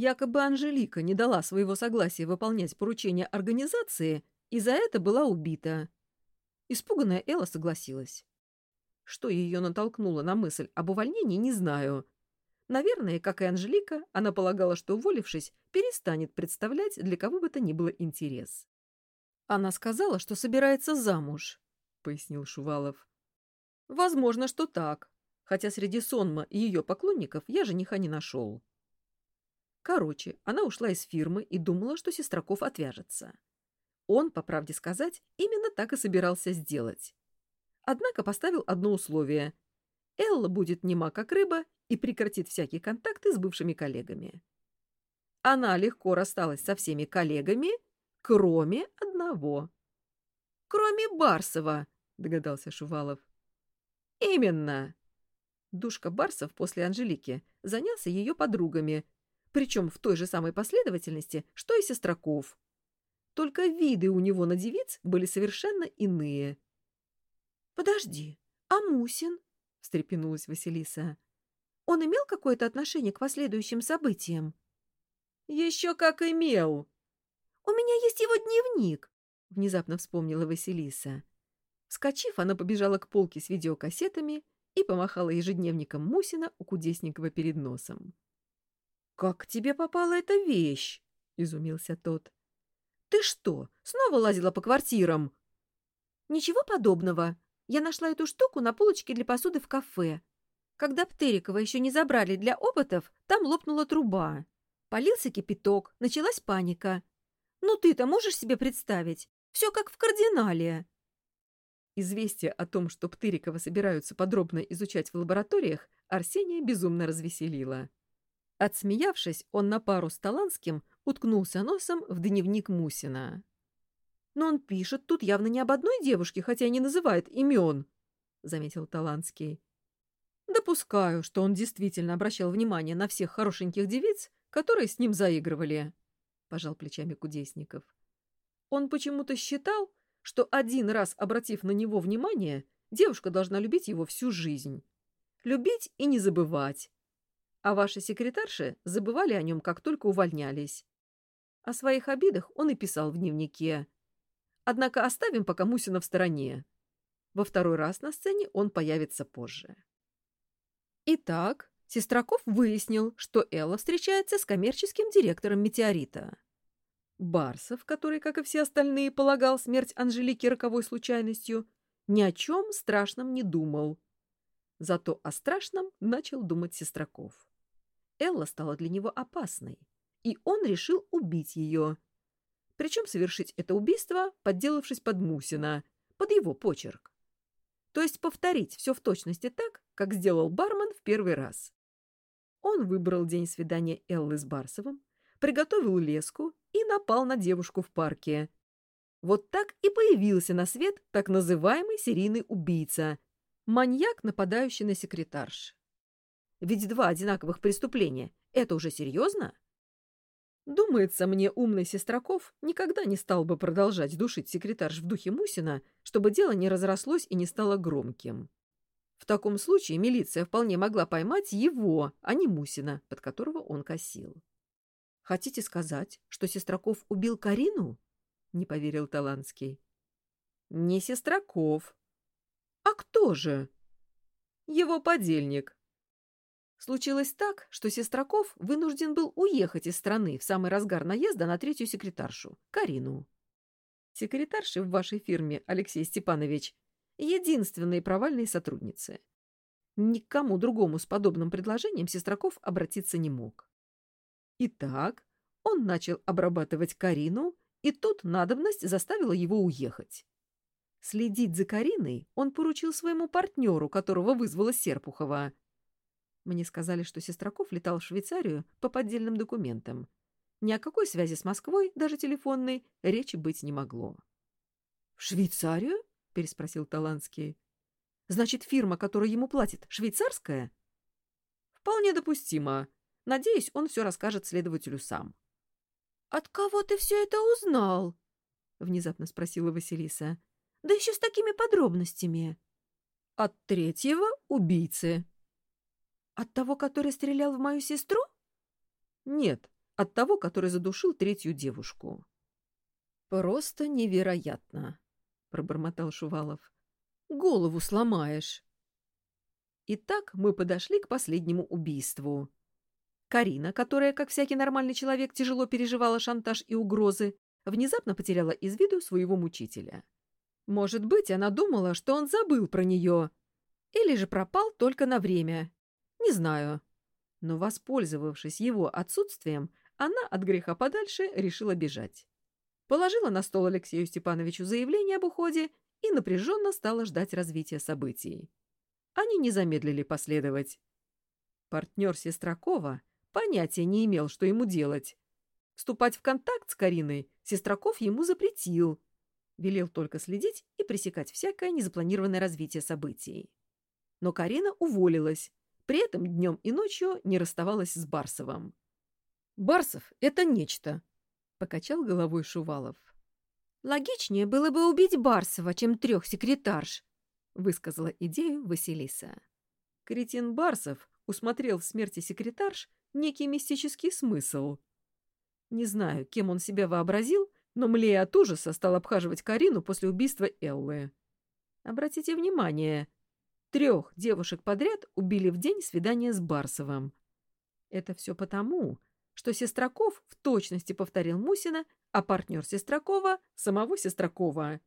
Якобы Анжелика не дала своего согласия выполнять поручения организации и за это была убита. Испуганная Элла согласилась. Что ее натолкнуло на мысль об увольнении, не знаю. Наверное, как и Анжелика, она полагала, что, уволившись, перестанет представлять для кого бы то ни было интерес. «Она сказала, что собирается замуж», — пояснил Шувалов. «Возможно, что так, хотя среди Сонма и ее поклонников я жениха не нашел». Короче, она ушла из фирмы и думала, что Сестраков отвяжется. Он, по правде сказать, именно так и собирался сделать. Однако поставил одно условие. Элла будет нема как рыба и прекратит всякие контакты с бывшими коллегами. Она легко рассталась со всеми коллегами, кроме одного. «Кроме Барсова», — догадался Шувалов. «Именно!» Душка Барсов после Анжелики занялся ее подругами, причем в той же самой последовательности, что и Сестраков. Только виды у него на девиц были совершенно иные. «Подожди, а Мусин?» — встрепенулась Василиса. «Он имел какое-то отношение к последующим событиям?» «Еще как имел!» «У меня есть его дневник», — внезапно вспомнила Василиса. Вскочив, она побежала к полке с видеокассетами и помахала ежедневником Мусина у Кудесникова перед носом. «Как к тебе попала эта вещь?» — изумился тот. «Ты что, снова лазила по квартирам?» «Ничего подобного. Я нашла эту штуку на полочке для посуды в кафе. Когда Птерикова еще не забрали для опытов, там лопнула труба. Полился кипяток, началась паника. Ну ты-то можешь себе представить? Все как в кардинале». Известие о том, что Птырикова собираются подробно изучать в лабораториях, Арсения безумно развеселило. Отсмеявшись, он на пару с Таланским уткнулся носом в дневник Мусина. «Но он пишет тут явно не об одной девушке, хотя и не называет имен», — заметил Таланский. «Допускаю, что он действительно обращал внимание на всех хорошеньких девиц, которые с ним заигрывали», — пожал плечами Кудесников. «Он почему-то считал, что один раз обратив на него внимание, девушка должна любить его всю жизнь. Любить и не забывать, а ваши секретарши забывали о нем, как только увольнялись. О своих обидах он и писал в дневнике. Однако оставим пока Мусина в стороне. Во второй раз на сцене он появится позже. Итак, Сестраков выяснил, что Элла встречается с коммерческим директором «Метеорита». Барсов, который, как и все остальные, полагал смерть Анжелики роковой случайностью, ни о чем страшном не думал. Зато о страшном начал думать Сестраков. Элла стала для него опасной, и он решил убить ее. Причем совершить это убийство, подделавшись под Мусина, под его почерк. То есть повторить все в точности так, как сделал бармен в первый раз. Он выбрал день свидания Эллы с Барсовым, приготовил леску и напал на девушку в парке. Вот так и появился на свет так называемый серийный убийца, маньяк, нападающий на секретарш. Ведь два одинаковых преступления — это уже серьезно? Думается мне, умный Сестраков никогда не стал бы продолжать душить секретарш в духе Мусина, чтобы дело не разрослось и не стало громким. В таком случае милиция вполне могла поймать его, а не Мусина, под которого он косил. «Хотите сказать, что Сестраков убил Карину?» — не поверил Таланский. «Не Сестраков». «А кто же?» «Его подельник, Случилось так, что Сестраков вынужден был уехать из страны в самый разгар наезда на третью секретаршу, Карину. Секретарши в вашей фирме, Алексей Степанович, единственные провальные сотрудницы. Никому другому с подобным предложением Сестраков обратиться не мог. Итак, он начал обрабатывать Карину, и тут надобность заставила его уехать. Следить за Кариной он поручил своему партнеру, которого вызвала Серпухова. Мне сказали, что Сестраков летал в Швейцарию по поддельным документам. Ни о какой связи с Москвой, даже телефонной, речи быть не могло. — В Швейцарию? — переспросил Таланский. — Значит, фирма, которая ему платит, швейцарская? — Вполне допустимо. Надеюсь, он все расскажет следователю сам. — От кого ты все это узнал? — внезапно спросила Василиса. — Да еще с такими подробностями. — От третьего убийцы. — От того, который стрелял в мою сестру? — Нет, от того, который задушил третью девушку. — Просто невероятно, — пробормотал Шувалов. — Голову сломаешь. Итак, мы подошли к последнему убийству. Карина, которая, как всякий нормальный человек, тяжело переживала шантаж и угрозы, внезапно потеряла из виду своего мучителя. Может быть, она думала, что он забыл про нее, или же пропал только на время. Не знаю. Но, воспользовавшись его отсутствием, она от греха подальше решила бежать. Положила на стол Алексею Степановичу заявление об уходе и напряженно стала ждать развития событий. Они не замедлили последовать. Партнер Сестракова понятия не имел, что ему делать. Вступать в контакт с Кариной Сестраков ему запретил. Велел только следить и пресекать всякое незапланированное развитие событий. Но Карина уволилась, при этом днем и ночью не расставалась с Барсовым. «Барсов — это нечто», — покачал головой Шувалов. «Логичнее было бы убить Барсова, чем трех секретарш», — высказала идею Василиса. Кретин Барсов усмотрел в смерти секретарш некий мистический смысл. Не знаю, кем он себя вообразил, но млея от ужаса стал обхаживать Карину после убийства Эллы. Обратите внимание, трех девушек подряд убили в день свидания с Барсовым. Это все потому, что Сестраков в точности повторил Мусина, а партнер Сестракова — самого Сестракова.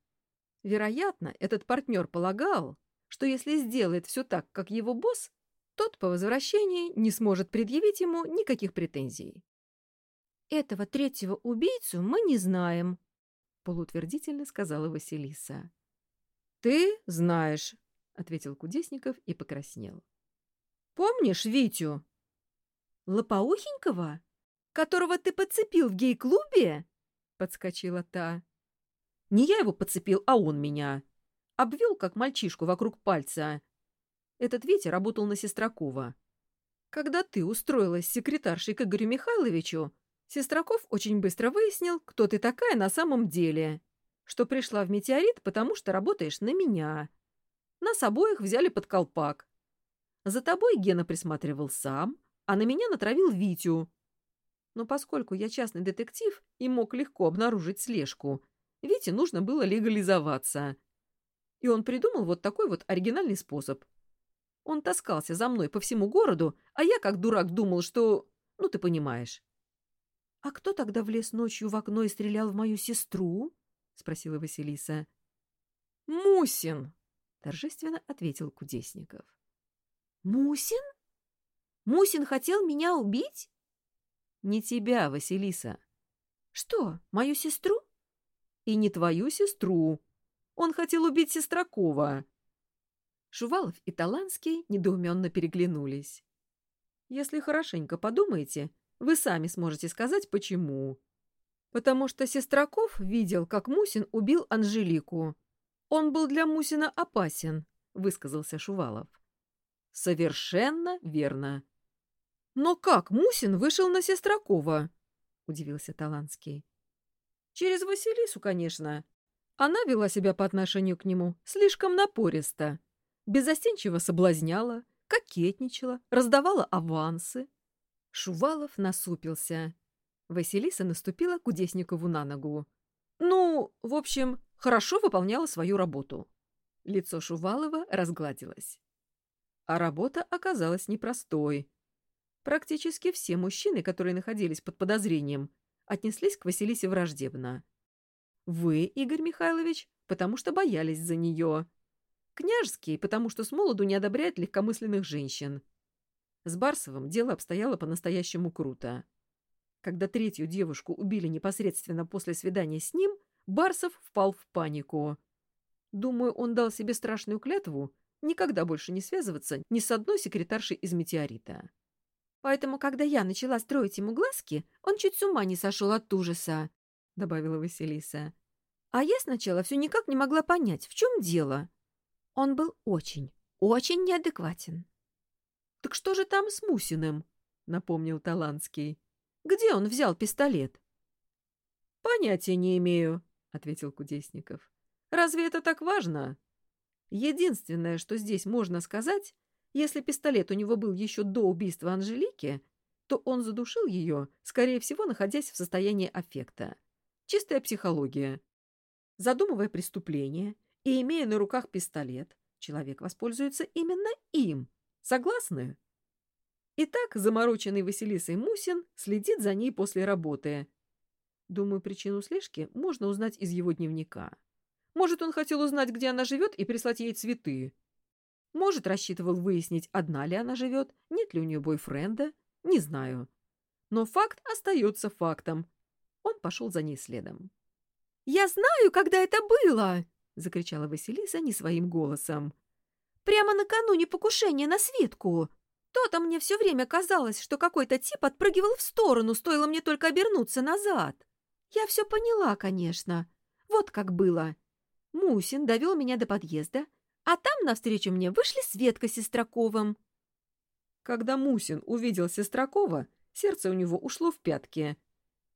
Вероятно, этот партнер полагал, что если сделает все так, как его босс, тот по возвращении не сможет предъявить ему никаких претензий. «Этого третьего убийцу мы не знаем», — полутвердительно сказала Василиса. «Ты знаешь», — ответил Кудесников и покраснел. «Помнишь Витю?» «Лопоухенького?» которого ты подцепил в гей-клубе?» — подскочила та. «Не я его подцепил, а он меня. Обвел, как мальчишку, вокруг пальца. Этот Витя работал на Сестракова. Когда ты устроилась секретаршей к Игорю Михайловичу, Сестраков очень быстро выяснил, кто ты такая на самом деле, что пришла в метеорит, потому что работаешь на меня. Нас обоих взяли под колпак. За тобой Гена присматривал сам, а на меня натравил Витю, но поскольку я частный детектив и мог легко обнаружить слежку, Вите нужно было легализоваться. И он придумал вот такой вот оригинальный способ. Он таскался за мной по всему городу, а я, как дурак, думал, что... Ну, ты понимаешь. — А кто тогда влез ночью в окно и стрелял в мою сестру? — спросила Василиса. — Мусин! — торжественно ответил Кудесников. — Мусин? Мусин хотел меня убить? Не тебя, Василиса. Что, мою сестру? И не твою сестру. Он хотел убить Сестракова. Шувалов и Таланский недоуменно переглянулись. Если хорошенько подумаете, вы сами сможете сказать, почему. Потому что Сестраков видел, как Мусин убил Анжелику. Он был для Мусина опасен, высказался Шувалов. Совершенно верно. «Но как Мусин вышел на Сестракова?» — удивился Таланский. «Через Василису, конечно. Она вела себя по отношению к нему слишком напористо. Безостенчиво соблазняла, кокетничала, раздавала авансы». Шувалов насупился. Василиса наступила Кудесникову на ногу. «Ну, в общем, хорошо выполняла свою работу». Лицо Шувалова разгладилось. А работа оказалась непростой — Практически все мужчины, которые находились под подозрением, отнеслись к Василисе враждебно. Вы, Игорь Михайлович, потому что боялись за нее. Княжский, потому что с молоду не одобряет легкомысленных женщин. С Барсовым дело обстояло по-настоящему круто. Когда третью девушку убили непосредственно после свидания с ним, Барсов впал в панику. Думаю, он дал себе страшную клятву никогда больше не связываться ни с одной секретаршей из метеорита. Поэтому, когда я начала строить ему глазки, он чуть с ума не сошел от ужаса, — добавила Василиса. А я сначала все никак не могла понять, в чем дело. Он был очень, очень неадекватен. — Так что же там с Мусиным? — напомнил Таланский. — Где он взял пистолет? — Понятия не имею, — ответил Кудесников. — Разве это так важно? Единственное, что здесь можно сказать, если пистолет у него был еще до убийства Анжелики, то он задушил ее, скорее всего, находясь в состоянии аффекта. Чистая психология. Задумывая преступление и имея на руках пистолет, человек воспользуется именно им. Согласны? Итак, замороченный Василисой Мусин следит за ней после работы. Думаю, причину слежки можно узнать из его дневника. Может, он хотел узнать, где она живет, и прислать ей цветы. Может, рассчитывал выяснить, одна ли она живет, нет ли у нее бойфренда. Не знаю. Но факт остается фактом. Он пошел за ней следом. «Я знаю, когда это было!» — закричала Василиса не своим голосом. «Прямо накануне покушения на Светку. То-то мне все время казалось, что какой-то тип отпрыгивал в сторону, стоило мне только обернуться назад. Я все поняла, конечно. Вот как было. Мусин довел меня до подъезда, а там навстречу мне вышли Светка с Сестраковым. Когда Мусин увидел Сестракова, сердце у него ушло в пятки.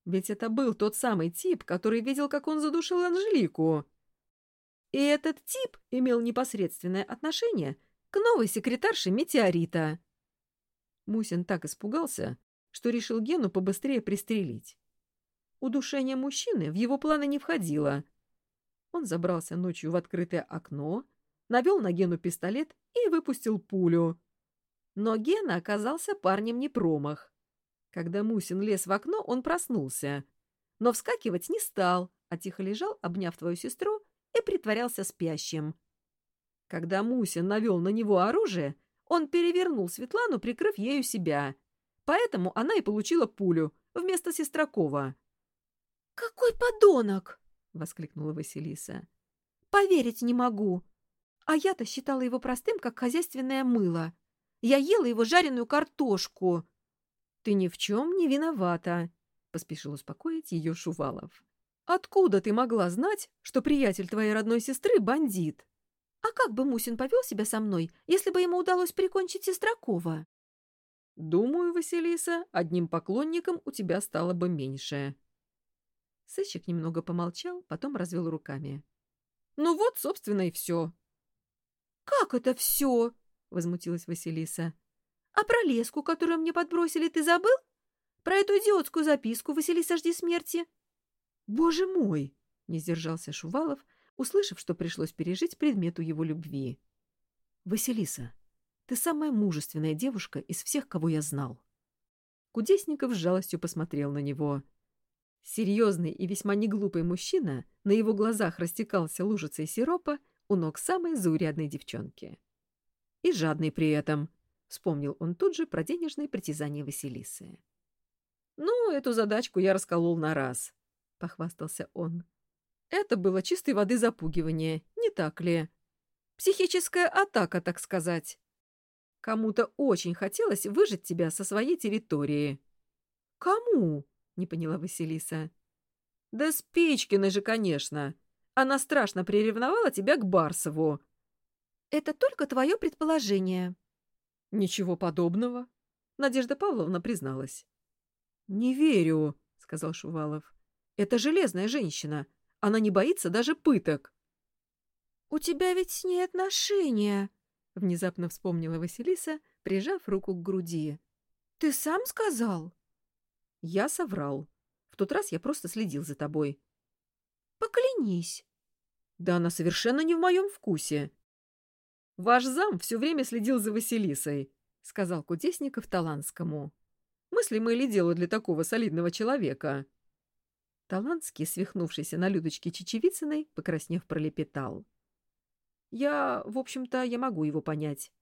Ведь это был тот самый тип, который видел, как он задушил Анжелику. И этот тип имел непосредственное отношение к новой секретарше Метеорита. Мусин так испугался, что решил Гену побыстрее пристрелить. Удушение мужчины в его планы не входило. Он забрался ночью в открытое окно, навел на Гену пистолет и выпустил пулю. Но Гена оказался парнем не промах. Когда Мусин лез в окно, он проснулся. Но вскакивать не стал, а тихо лежал, обняв твою сестру, и притворялся спящим. Когда Мусин навел на него оружие, он перевернул Светлану, прикрыв ею себя. Поэтому она и получила пулю вместо Сестракова. «Какой подонок!» — воскликнула Василиса. «Поверить не могу. А я-то считала его простым, как хозяйственное мыло. Я ела его жареную картошку. — Ты ни в чем не виновата, — поспешил успокоить ее Шувалов. — Откуда ты могла знать, что приятель твоей родной сестры — бандит? А как бы Мусин повел себя со мной, если бы ему удалось прикончить Сестракова? — Думаю, Василиса, одним поклонником у тебя стало бы меньше. Сыщик немного помолчал, потом развел руками. — Ну вот, собственно, и все. «Как это все?» — возмутилась Василиса. «А про леску, которую мне подбросили, ты забыл? Про эту идиотскую записку «Василиса, жди смерти»?» «Боже мой!» — не сдержался Шувалов, услышав, что пришлось пережить предмету его любви. «Василиса, ты самая мужественная девушка из всех, кого я знал». Кудесников с жалостью посмотрел на него. Серьезный и весьма неглупый мужчина, на его глазах растекался лужицей сиропа, у ног самой заурядной девчонки. И жадный при этом, — вспомнил он тут же про денежные притязания Василисы. «Ну, эту задачку я расколол на раз», — похвастался он. «Это было чистой воды запугивание, не так ли? Психическая атака, так сказать. Кому-то очень хотелось выжить тебя со своей территории». «Кому?» — не поняла Василиса. «Да Спичкиной же, конечно. Она страшно приревновала тебя к Барсову. Это только твое предположение. Ничего подобного. Надежда Павловна призналась. Не верю, сказал Шувалов. Это железная женщина. Она не боится даже пыток. У тебя ведь с ней отношения, внезапно вспомнила Василиса, прижав руку к груди. Ты сам сказал? Я соврал. В тот раз я просто следил за тобой. Поклянись. Да она совершенно не в моем вкусе. Ваш зам все время следил за Василисой, сказал Кудесников Таланскому. Мыслимое ли дело для такого солидного человека? Таланский, свихнувшийся на Людочке Чечевицыной, покраснев, пролепетал. Я, в общем-то, я могу его понять.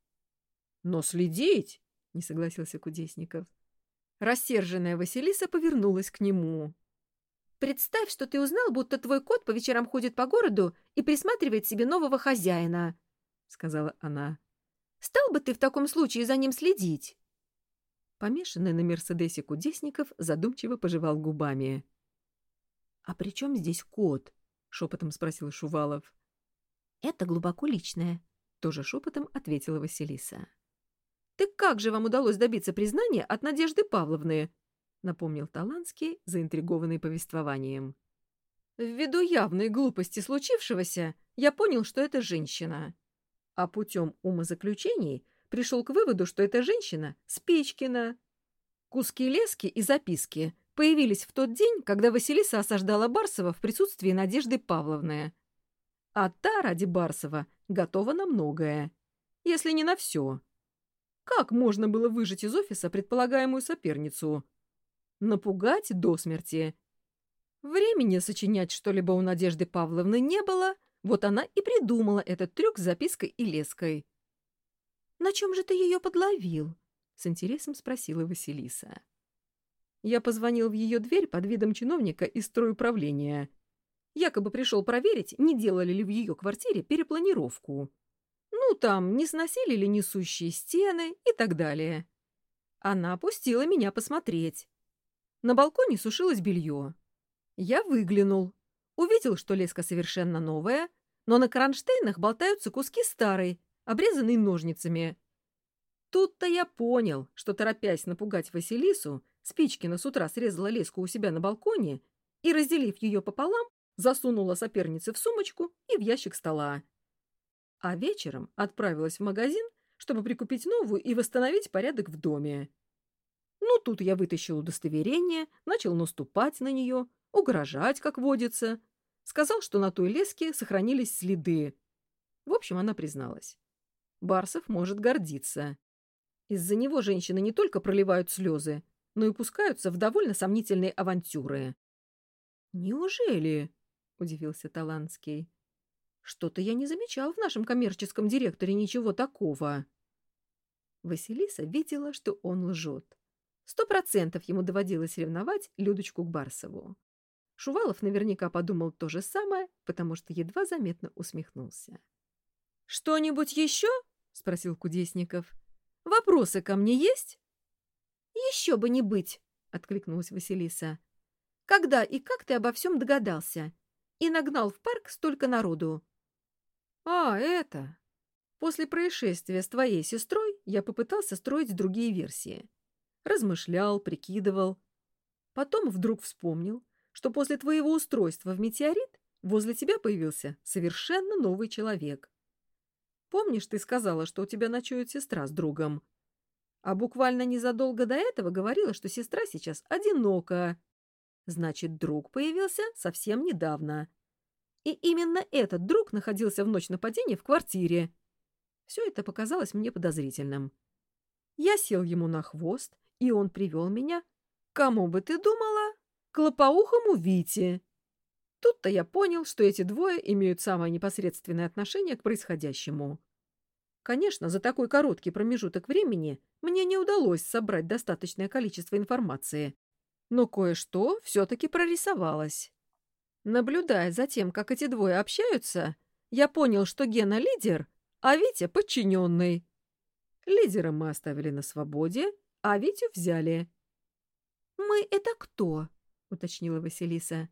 Но следить, не согласился Кудесников. Рассерженная Василиса повернулась к нему. Представь, что ты узнал, будто твой кот по вечерам ходит по городу и присматривает себе нового хозяина, — сказала она. Стал бы ты в таком случае за ним следить? Помешанный на Мерседесе Кудесников задумчиво пожевал губами. — А при чем здесь кот? — шепотом спросил Шувалов. — Это глубоко личное, — тоже шепотом ответила Василиса. — Так как же вам удалось добиться признания от Надежды Павловны? напомнил Таланский, заинтригованный повествованием. Ввиду явной глупости случившегося, я понял, что это женщина. А путем умозаключений пришел к выводу, что эта женщина — Спичкина. Куски лески и записки появились в тот день, когда Василиса осаждала Барсова в присутствии Надежды Павловны. А та ради Барсова готова на многое, если не на все. Как можно было выжить из офиса предполагаемую соперницу? напугать до смерти. Времени сочинять что-либо у Надежды Павловны не было, вот она и придумала этот трюк с запиской и леской. «На чем же ты ее подловил?» — с интересом спросила Василиса. Я позвонил в ее дверь под видом чиновника из стройуправления. Якобы пришел проверить, не делали ли в ее квартире перепланировку. Ну, там, не сносили ли несущие стены и так далее. Она опустила меня посмотреть. На балконе сушилось белье. Я выглянул. Увидел, что леска совершенно новая, но на кронштейнах болтаются куски старой, обрезанные ножницами. Тут-то я понял, что, торопясь напугать Василису, Спичкина с утра срезала леску у себя на балконе и, разделив ее пополам, засунула сопернице в сумочку и в ящик стола. А вечером отправилась в магазин, чтобы прикупить новую и восстановить порядок в доме. Ну, тут я вытащил удостоверение, начал наступать на нее, угрожать, как водится. Сказал, что на той леске сохранились следы. В общем, она призналась. Барсов может гордиться. Из-за него женщины не только проливают слезы, но и пускаются в довольно сомнительные авантюры. «Неужели?» — удивился Таланский. «Что-то я не замечал в нашем коммерческом директоре ничего такого». Василиса видела, что он лжет. Сто процентов ему доводилось ревновать Людочку к Барсову. Шувалов наверняка подумал то же самое, потому что едва заметно усмехнулся. «Что-нибудь еще?» — спросил Кудесников. «Вопросы ко мне есть?» «Еще бы не быть!» — откликнулась Василиса. «Когда и как ты обо всем догадался? И нагнал в парк столько народу?» «А, это...» После происшествия с твоей сестрой я попытался строить другие версии размышлял, прикидывал. Потом вдруг вспомнил, что после твоего устройства в метеорит возле тебя появился совершенно новый человек. Помнишь, ты сказала, что у тебя ночует сестра с другом? А буквально незадолго до этого говорила, что сестра сейчас одинока. Значит, друг появился совсем недавно. И именно этот друг находился в ночь нападения в квартире. Все это показалось мне подозрительным. Я сел ему на хвост, и он привел меня, кому бы ты думала, к лопоухому Вите. Тут-то я понял, что эти двое имеют самое непосредственное отношение к происходящему. Конечно, за такой короткий промежуток времени мне не удалось собрать достаточное количество информации, но кое-что все-таки прорисовалось. Наблюдая за тем, как эти двое общаются, я понял, что Гена лидер, а Витя подчиненный. Лидера мы оставили на свободе, а Витю взяли. «Мы — это кто?» — уточнила Василиса.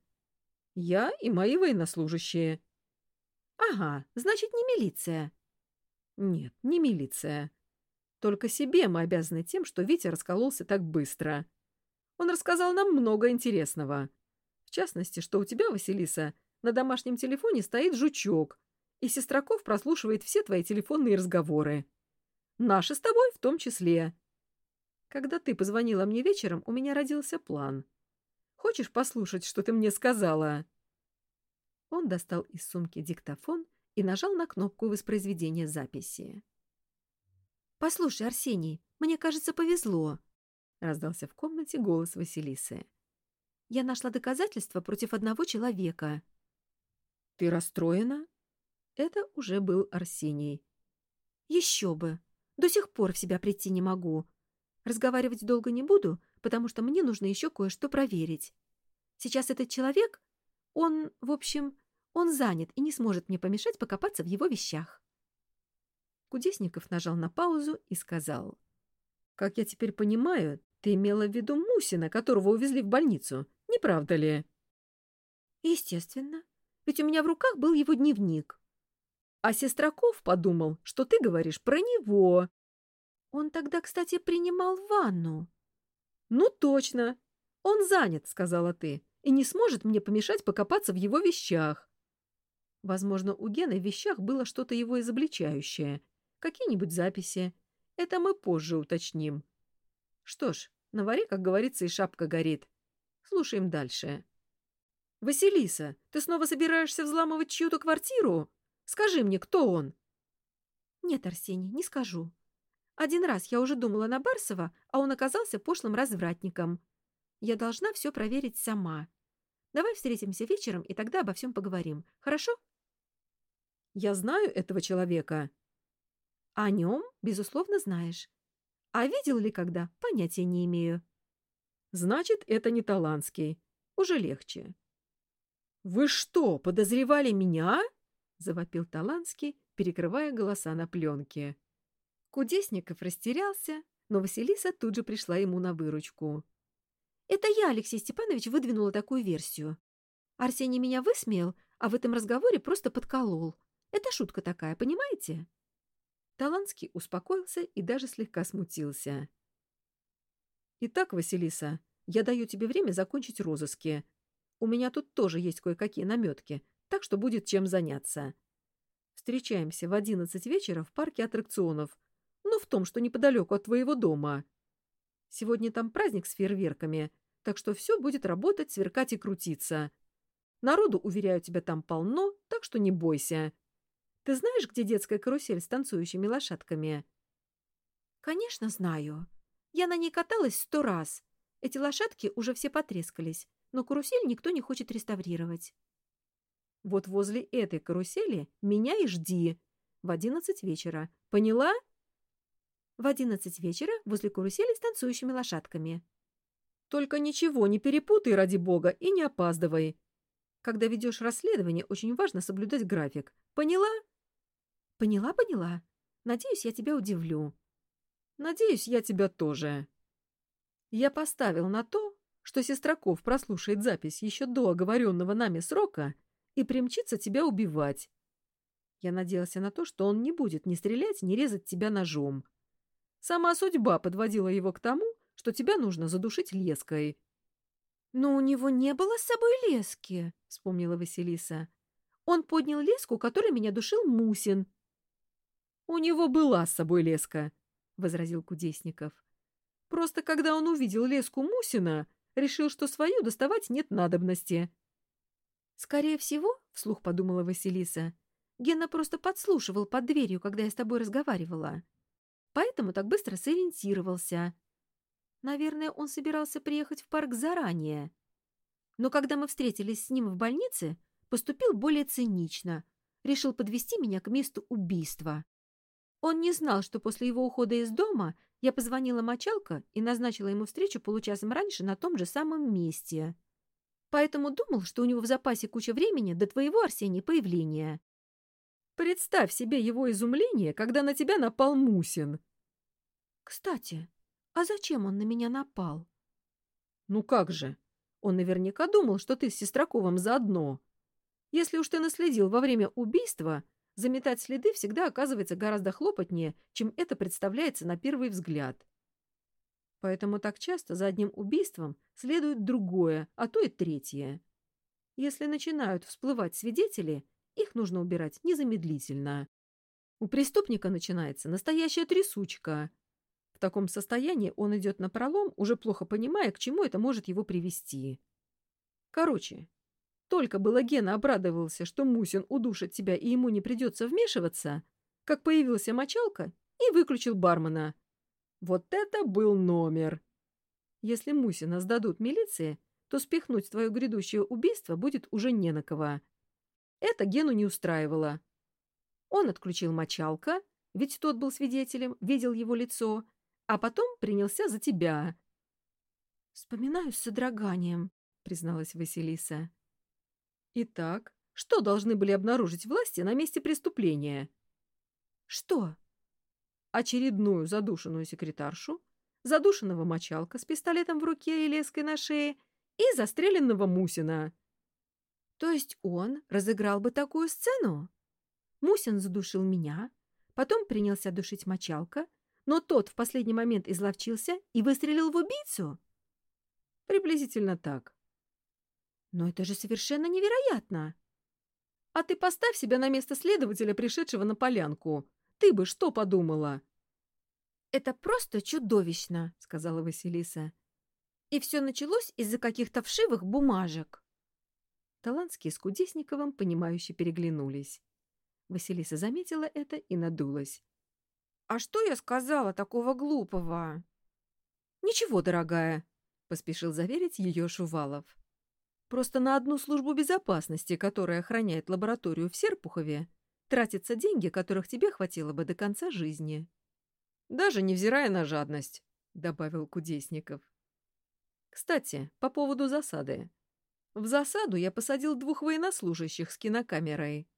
«Я и мои военнослужащие». «Ага, значит, не милиция». «Нет, не милиция. Только себе мы обязаны тем, что Витя раскололся так быстро. Он рассказал нам много интересного. В частности, что у тебя, Василиса, на домашнем телефоне стоит жучок, и Сестраков прослушивает все твои телефонные разговоры. Наши с тобой в том числе. Когда ты позвонила мне вечером, у меня родился план. Хочешь послушать, что ты мне сказала?» Он достал из сумки диктофон и нажал на кнопку воспроизведения записи. «Послушай, Арсений, мне кажется, повезло», — раздался в комнате голос Василисы. «Я нашла доказательства против одного человека». «Ты расстроена?» Это уже был Арсений. «Еще бы! До сих пор в себя прийти не могу. Разговаривать долго не буду, потому что мне нужно еще кое-что проверить. Сейчас этот человек, он, в общем, он занят и не сможет мне помешать покопаться в его вещах. Кудесников нажал на паузу и сказал. «Как я теперь понимаю, ты имела в виду Мусина, которого увезли в больницу, не правда ли?» «Естественно. Ведь у меня в руках был его дневник». «А Сестраков подумал, что ты говоришь про него». «Он тогда, кстати, принимал ванну». «Ну, точно. Он занят», — сказала ты, «и не сможет мне помешать покопаться в его вещах». Возможно, у Гены в вещах было что-то его изобличающее, какие-нибудь записи. Это мы позже уточним. Что ж, на варе, как говорится, и шапка горит. Слушаем дальше. «Василиса, ты снова собираешься взламывать чью-то квартиру? Скажи мне, кто он?» «Нет, Арсений, не скажу. Один раз я уже думала на Барсова, а он оказался пошлым развратником. Я должна все проверить сама. Давай встретимся вечером, и тогда обо всем поговорим. Хорошо?» «Я знаю этого человека». «О нем, безусловно, знаешь. А видел ли когда, понятия не имею». «Значит, это не Таланский. Уже легче». «Вы что, подозревали меня?» — завопил Таланский, перекрывая голоса на пленке. Кудесников растерялся, но Василиса тут же пришла ему на выручку. «Это я, Алексей Степанович, выдвинула такую версию. Арсений меня высмеял, а в этом разговоре просто подколол. Это шутка такая, понимаете?» Таланский успокоился и даже слегка смутился. «Итак, Василиса, я даю тебе время закончить розыски. У меня тут тоже есть кое-какие наметки, так что будет чем заняться. Встречаемся в одиннадцать вечера в парке аттракционов, ну, в том, что неподалеку от твоего дома. Сегодня там праздник с фейерверками, так что все будет работать, сверкать и крутиться. Народу, уверяю тебя, там полно, так что не бойся. Ты знаешь, где детская карусель с танцующими лошадками? Конечно, знаю. Я на ней каталась сто раз. Эти лошадки уже все потрескались но карусель никто не хочет реставрировать. Вот возле этой карусели меня и жди. В одиннадцать вечера. Поняла? В одиннадцать вечера возле карусели с танцующими лошадками. Только ничего не перепутай, ради бога, и не опаздывай. Когда ведешь расследование, очень важно соблюдать график. Поняла? Поняла, поняла. Надеюсь, я тебя удивлю. Надеюсь, я тебя тоже. Я поставил на то, что Сестраков прослушает запись еще до оговоренного нами срока и примчится тебя убивать. Я надеялся на то, что он не будет ни стрелять, ни резать тебя ножом. Сама судьба подводила его к тому, что тебя нужно задушить леской. — Но у него не было с собой лески, — вспомнила Василиса. — Он поднял леску, которой меня душил Мусин. — У него была с собой леска, — возразил Кудесников. — Просто когда он увидел леску Мусина, решил, что свою доставать нет надобности. «Скорее всего, — вслух подумала Василиса, — Гена просто подслушивал под дверью, когда я с тобой разговаривала. Поэтому так быстро сориентировался. Наверное, он собирался приехать в парк заранее. Но когда мы встретились с ним в больнице, поступил более цинично. Решил подвести меня к месту убийства. Он не знал, что после его ухода из дома я позвонила Мочалка и назначила ему встречу получасом раньше на том же самом месте. Поэтому думал, что у него в запасе куча времени до твоего, Арсения, появления. Представь себе его изумление, когда на тебя напал Мусин. Кстати, а зачем он на меня напал? Ну как же? Он наверняка думал, что ты с Сестраковым заодно. Если уж ты наследил во время убийства, Заметать следы всегда оказывается гораздо хлопотнее, чем это представляется на первый взгляд. Поэтому так часто за одним убийством следует другое, а то и третье. Если начинают всплывать свидетели, их нужно убирать незамедлительно. У преступника начинается настоящая трясучка. В таком состоянии он идет на пролом, уже плохо понимая, к чему это может его привести. Короче, только было Гена обрадовался, что Мусин удушит тебя и ему не придется вмешиваться, как появился мочалка и выключил бармена. Вот это был номер! Если Мусина сдадут милиции, то спихнуть твое грядущее убийство будет уже не на кого. Это Гену не устраивало. Он отключил мочалка, ведь тот был свидетелем, видел его лицо, а потом принялся за тебя. Вспоминаю с содроганием, — призналась Василиса. «Итак, что должны были обнаружить власти на месте преступления?» «Что?» «Очередную задушенную секретаршу, задушенного мочалка с пистолетом в руке и леской на шее и застреленного Мусина». «То есть он разыграл бы такую сцену? Мусин задушил меня, потом принялся душить мочалка, но тот в последний момент изловчился и выстрелил в убийцу?» «Приблизительно так». «Но это же совершенно невероятно!» А ты поставь себя на место следователя, пришедшего на полянку. Ты бы что подумала? — Это просто чудовищно, — сказала Василиса. И все началось из-за каких-то вшивых бумажек. Талантские с Кудесниковым, понимающе переглянулись. Василиса заметила это и надулась. — А что я сказала такого глупого? — Ничего, дорогая, — поспешил заверить ее Шувалов. Просто на одну службу безопасности, которая охраняет лабораторию в Серпухове, тратятся деньги, которых тебе хватило бы до конца жизни. Даже невзирая на жадность, — добавил Кудесников. Кстати, по поводу засады. В засаду я посадил двух военнослужащих с кинокамерой.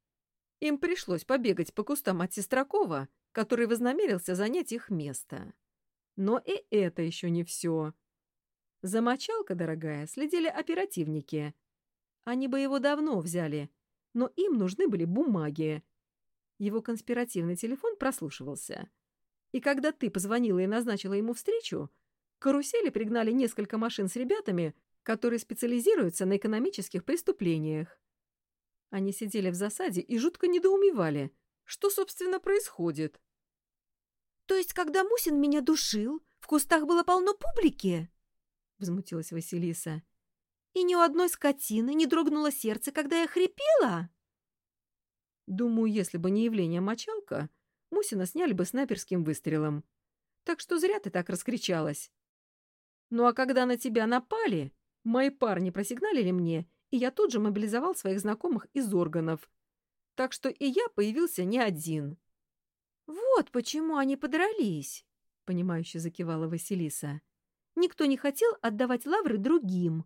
Им пришлось побегать по кустам от Сестракова, который вознамерился занять их место. Но и это еще не все. За мочалка, дорогая, следили оперативники. Они бы его давно взяли, но им нужны были бумаги. Его конспиративный телефон прослушивался. И когда ты позвонила и назначила ему встречу, карусели пригнали несколько машин с ребятами, которые специализируются на экономических преступлениях. Они сидели в засаде и жутко недоумевали, что, собственно, происходит. — То есть, когда Мусин меня душил, в кустах было полно публики? — возмутилась Василиса. «И ни у одной скотины не дрогнуло сердце, когда я хрипела?» «Думаю, если бы не явление мочалка, Мусина сняли бы снайперским выстрелом. Так что зря ты так раскричалась. Ну а когда на тебя напали, мои парни просигналили мне, и я тут же мобилизовал своих знакомых из органов. Так что и я появился не один». «Вот почему они подрались», — понимающе закивала Василиса. Никто не хотел отдавать лавры другим.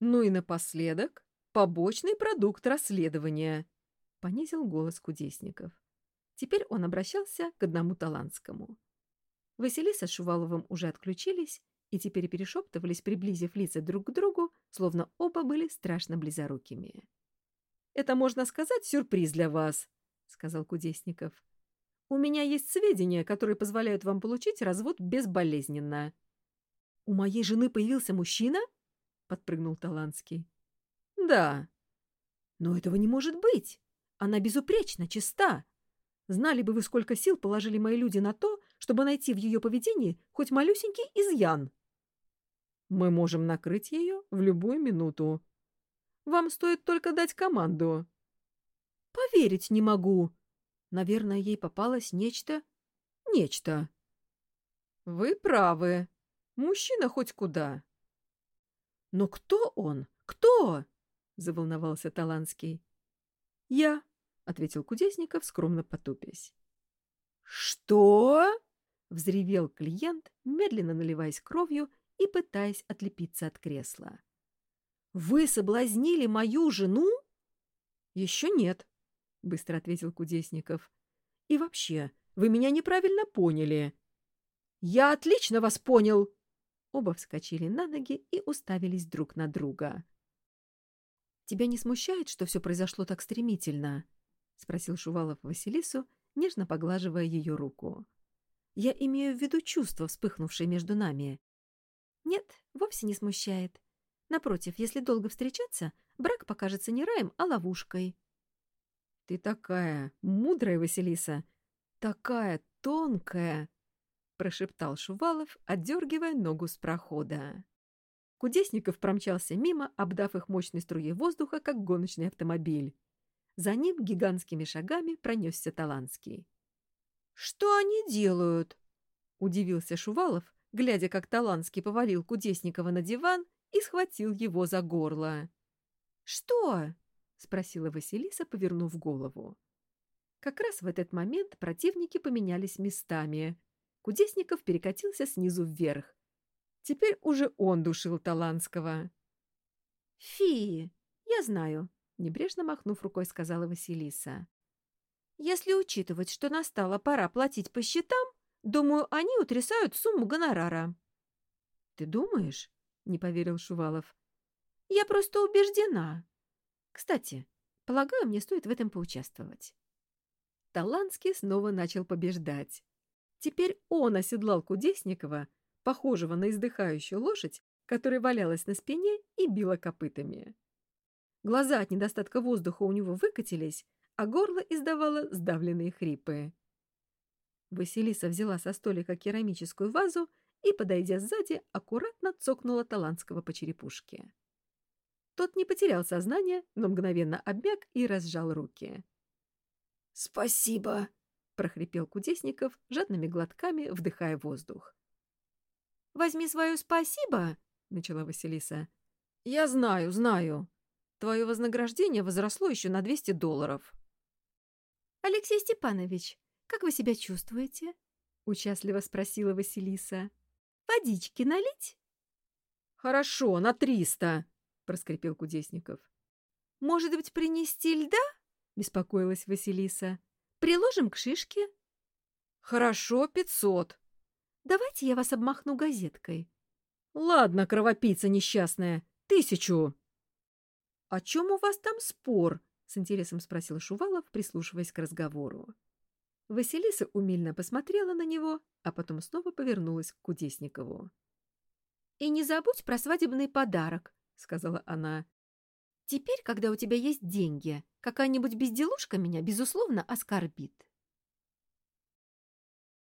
Ну и напоследок побочный продукт расследования, — понизил голос Кудесников. Теперь он обращался к одному Талантскому. Василиса с Шуваловым уже отключились и теперь перешептывались, приблизив лица друг к другу, словно оба были страшно близорукими. «Это, можно сказать, сюрприз для вас», — сказал Кудесников. «У меня есть сведения, которые позволяют вам получить развод безболезненно». «У моей жены появился мужчина?» — подпрыгнул Таланский. «Да». «Но этого не может быть. Она безупречна, чиста. Знали бы вы, сколько сил положили мои люди на то, чтобы найти в ее поведении хоть малюсенький изъян». «Мы можем накрыть ее в любую минуту. Вам стоит только дать команду». «Поверить не могу. Наверное, ей попалось нечто... нечто». «Вы правы», Мужчина хоть куда. Но кто он? Кто? Заволновался Таланский. Я, ответил Кудесников, скромно потупясь. Что? Взревел клиент, медленно наливаясь кровью и пытаясь отлепиться от кресла. «Вы соблазнили мою жену?» «Еще нет», — быстро ответил Кудесников. «И вообще, вы меня неправильно поняли». «Я отлично вас понял!» Оба вскочили на ноги и уставились друг на друга. «Тебя не смущает, что все произошло так стремительно?» — спросил Шувалов Василису, нежно поглаживая ее руку. «Я имею в виду чувства, вспыхнувшие между нами». «Нет, вовсе не смущает. Напротив, если долго встречаться, брак покажется не раем, а ловушкой». «Ты такая мудрая, Василиса, такая тонкая!» — прошептал Шувалов, отдергивая ногу с прохода. Кудесников промчался мимо, обдав их мощной струей воздуха, как гоночный автомобиль. За ним гигантскими шагами пронесся Таланский. «Что они делают?» — удивился Шувалов, глядя, как Таланский повалил Кудесникова на диван и схватил его за горло. «Что?» — спросила Василиса, повернув голову. Как раз в этот момент противники поменялись местами. Кудесников перекатился снизу вверх. Теперь уже он душил Таланского. Фи, я знаю, небрежно махнув рукой, сказала Василиса. Если учитывать, что настала пора платить по счетам, думаю, они утрясают сумму гонорара. Ты думаешь? не поверил Шувалов. Я просто убеждена. Кстати, полагаю, мне стоит в этом поучаствовать. Таланский снова начал побеждать. Теперь он оседлал Кудесникова, похожего на издыхающую лошадь, которая валялась на спине и била копытами. Глаза от недостатка воздуха у него выкатились, а горло издавало сдавленные хрипы. Василиса взяла со столика керамическую вазу и, подойдя сзади, аккуратно цокнула Таланского по черепушке. Тот не потерял сознание, но мгновенно обмяк и разжал руки. «Спасибо!» — прохрипел Кудесников, жадными глотками вдыхая воздух. «Возьми свое спасибо!» — начала Василиса. «Я знаю, знаю. Твое вознаграждение возросло еще на 200 долларов». «Алексей Степанович, как вы себя чувствуете?» — участливо спросила Василиса. «Водички налить?» «Хорошо, на триста!» — проскрипел Кудесников. «Может быть, принести льда?» — беспокоилась Василиса. «Приложим к шишке?» «Хорошо, пятьсот». «Давайте я вас обмахну газеткой». «Ладно, кровопийца несчастная, тысячу». «О чем у вас там спор?» — с интересом спросил Шувалов, прислушиваясь к разговору. Василиса умильно посмотрела на него, а потом снова повернулась к Кудесникову. «И не забудь про свадебный подарок», — сказала она. Теперь, когда у тебя есть деньги, какая-нибудь безделушка меня, безусловно, оскорбит.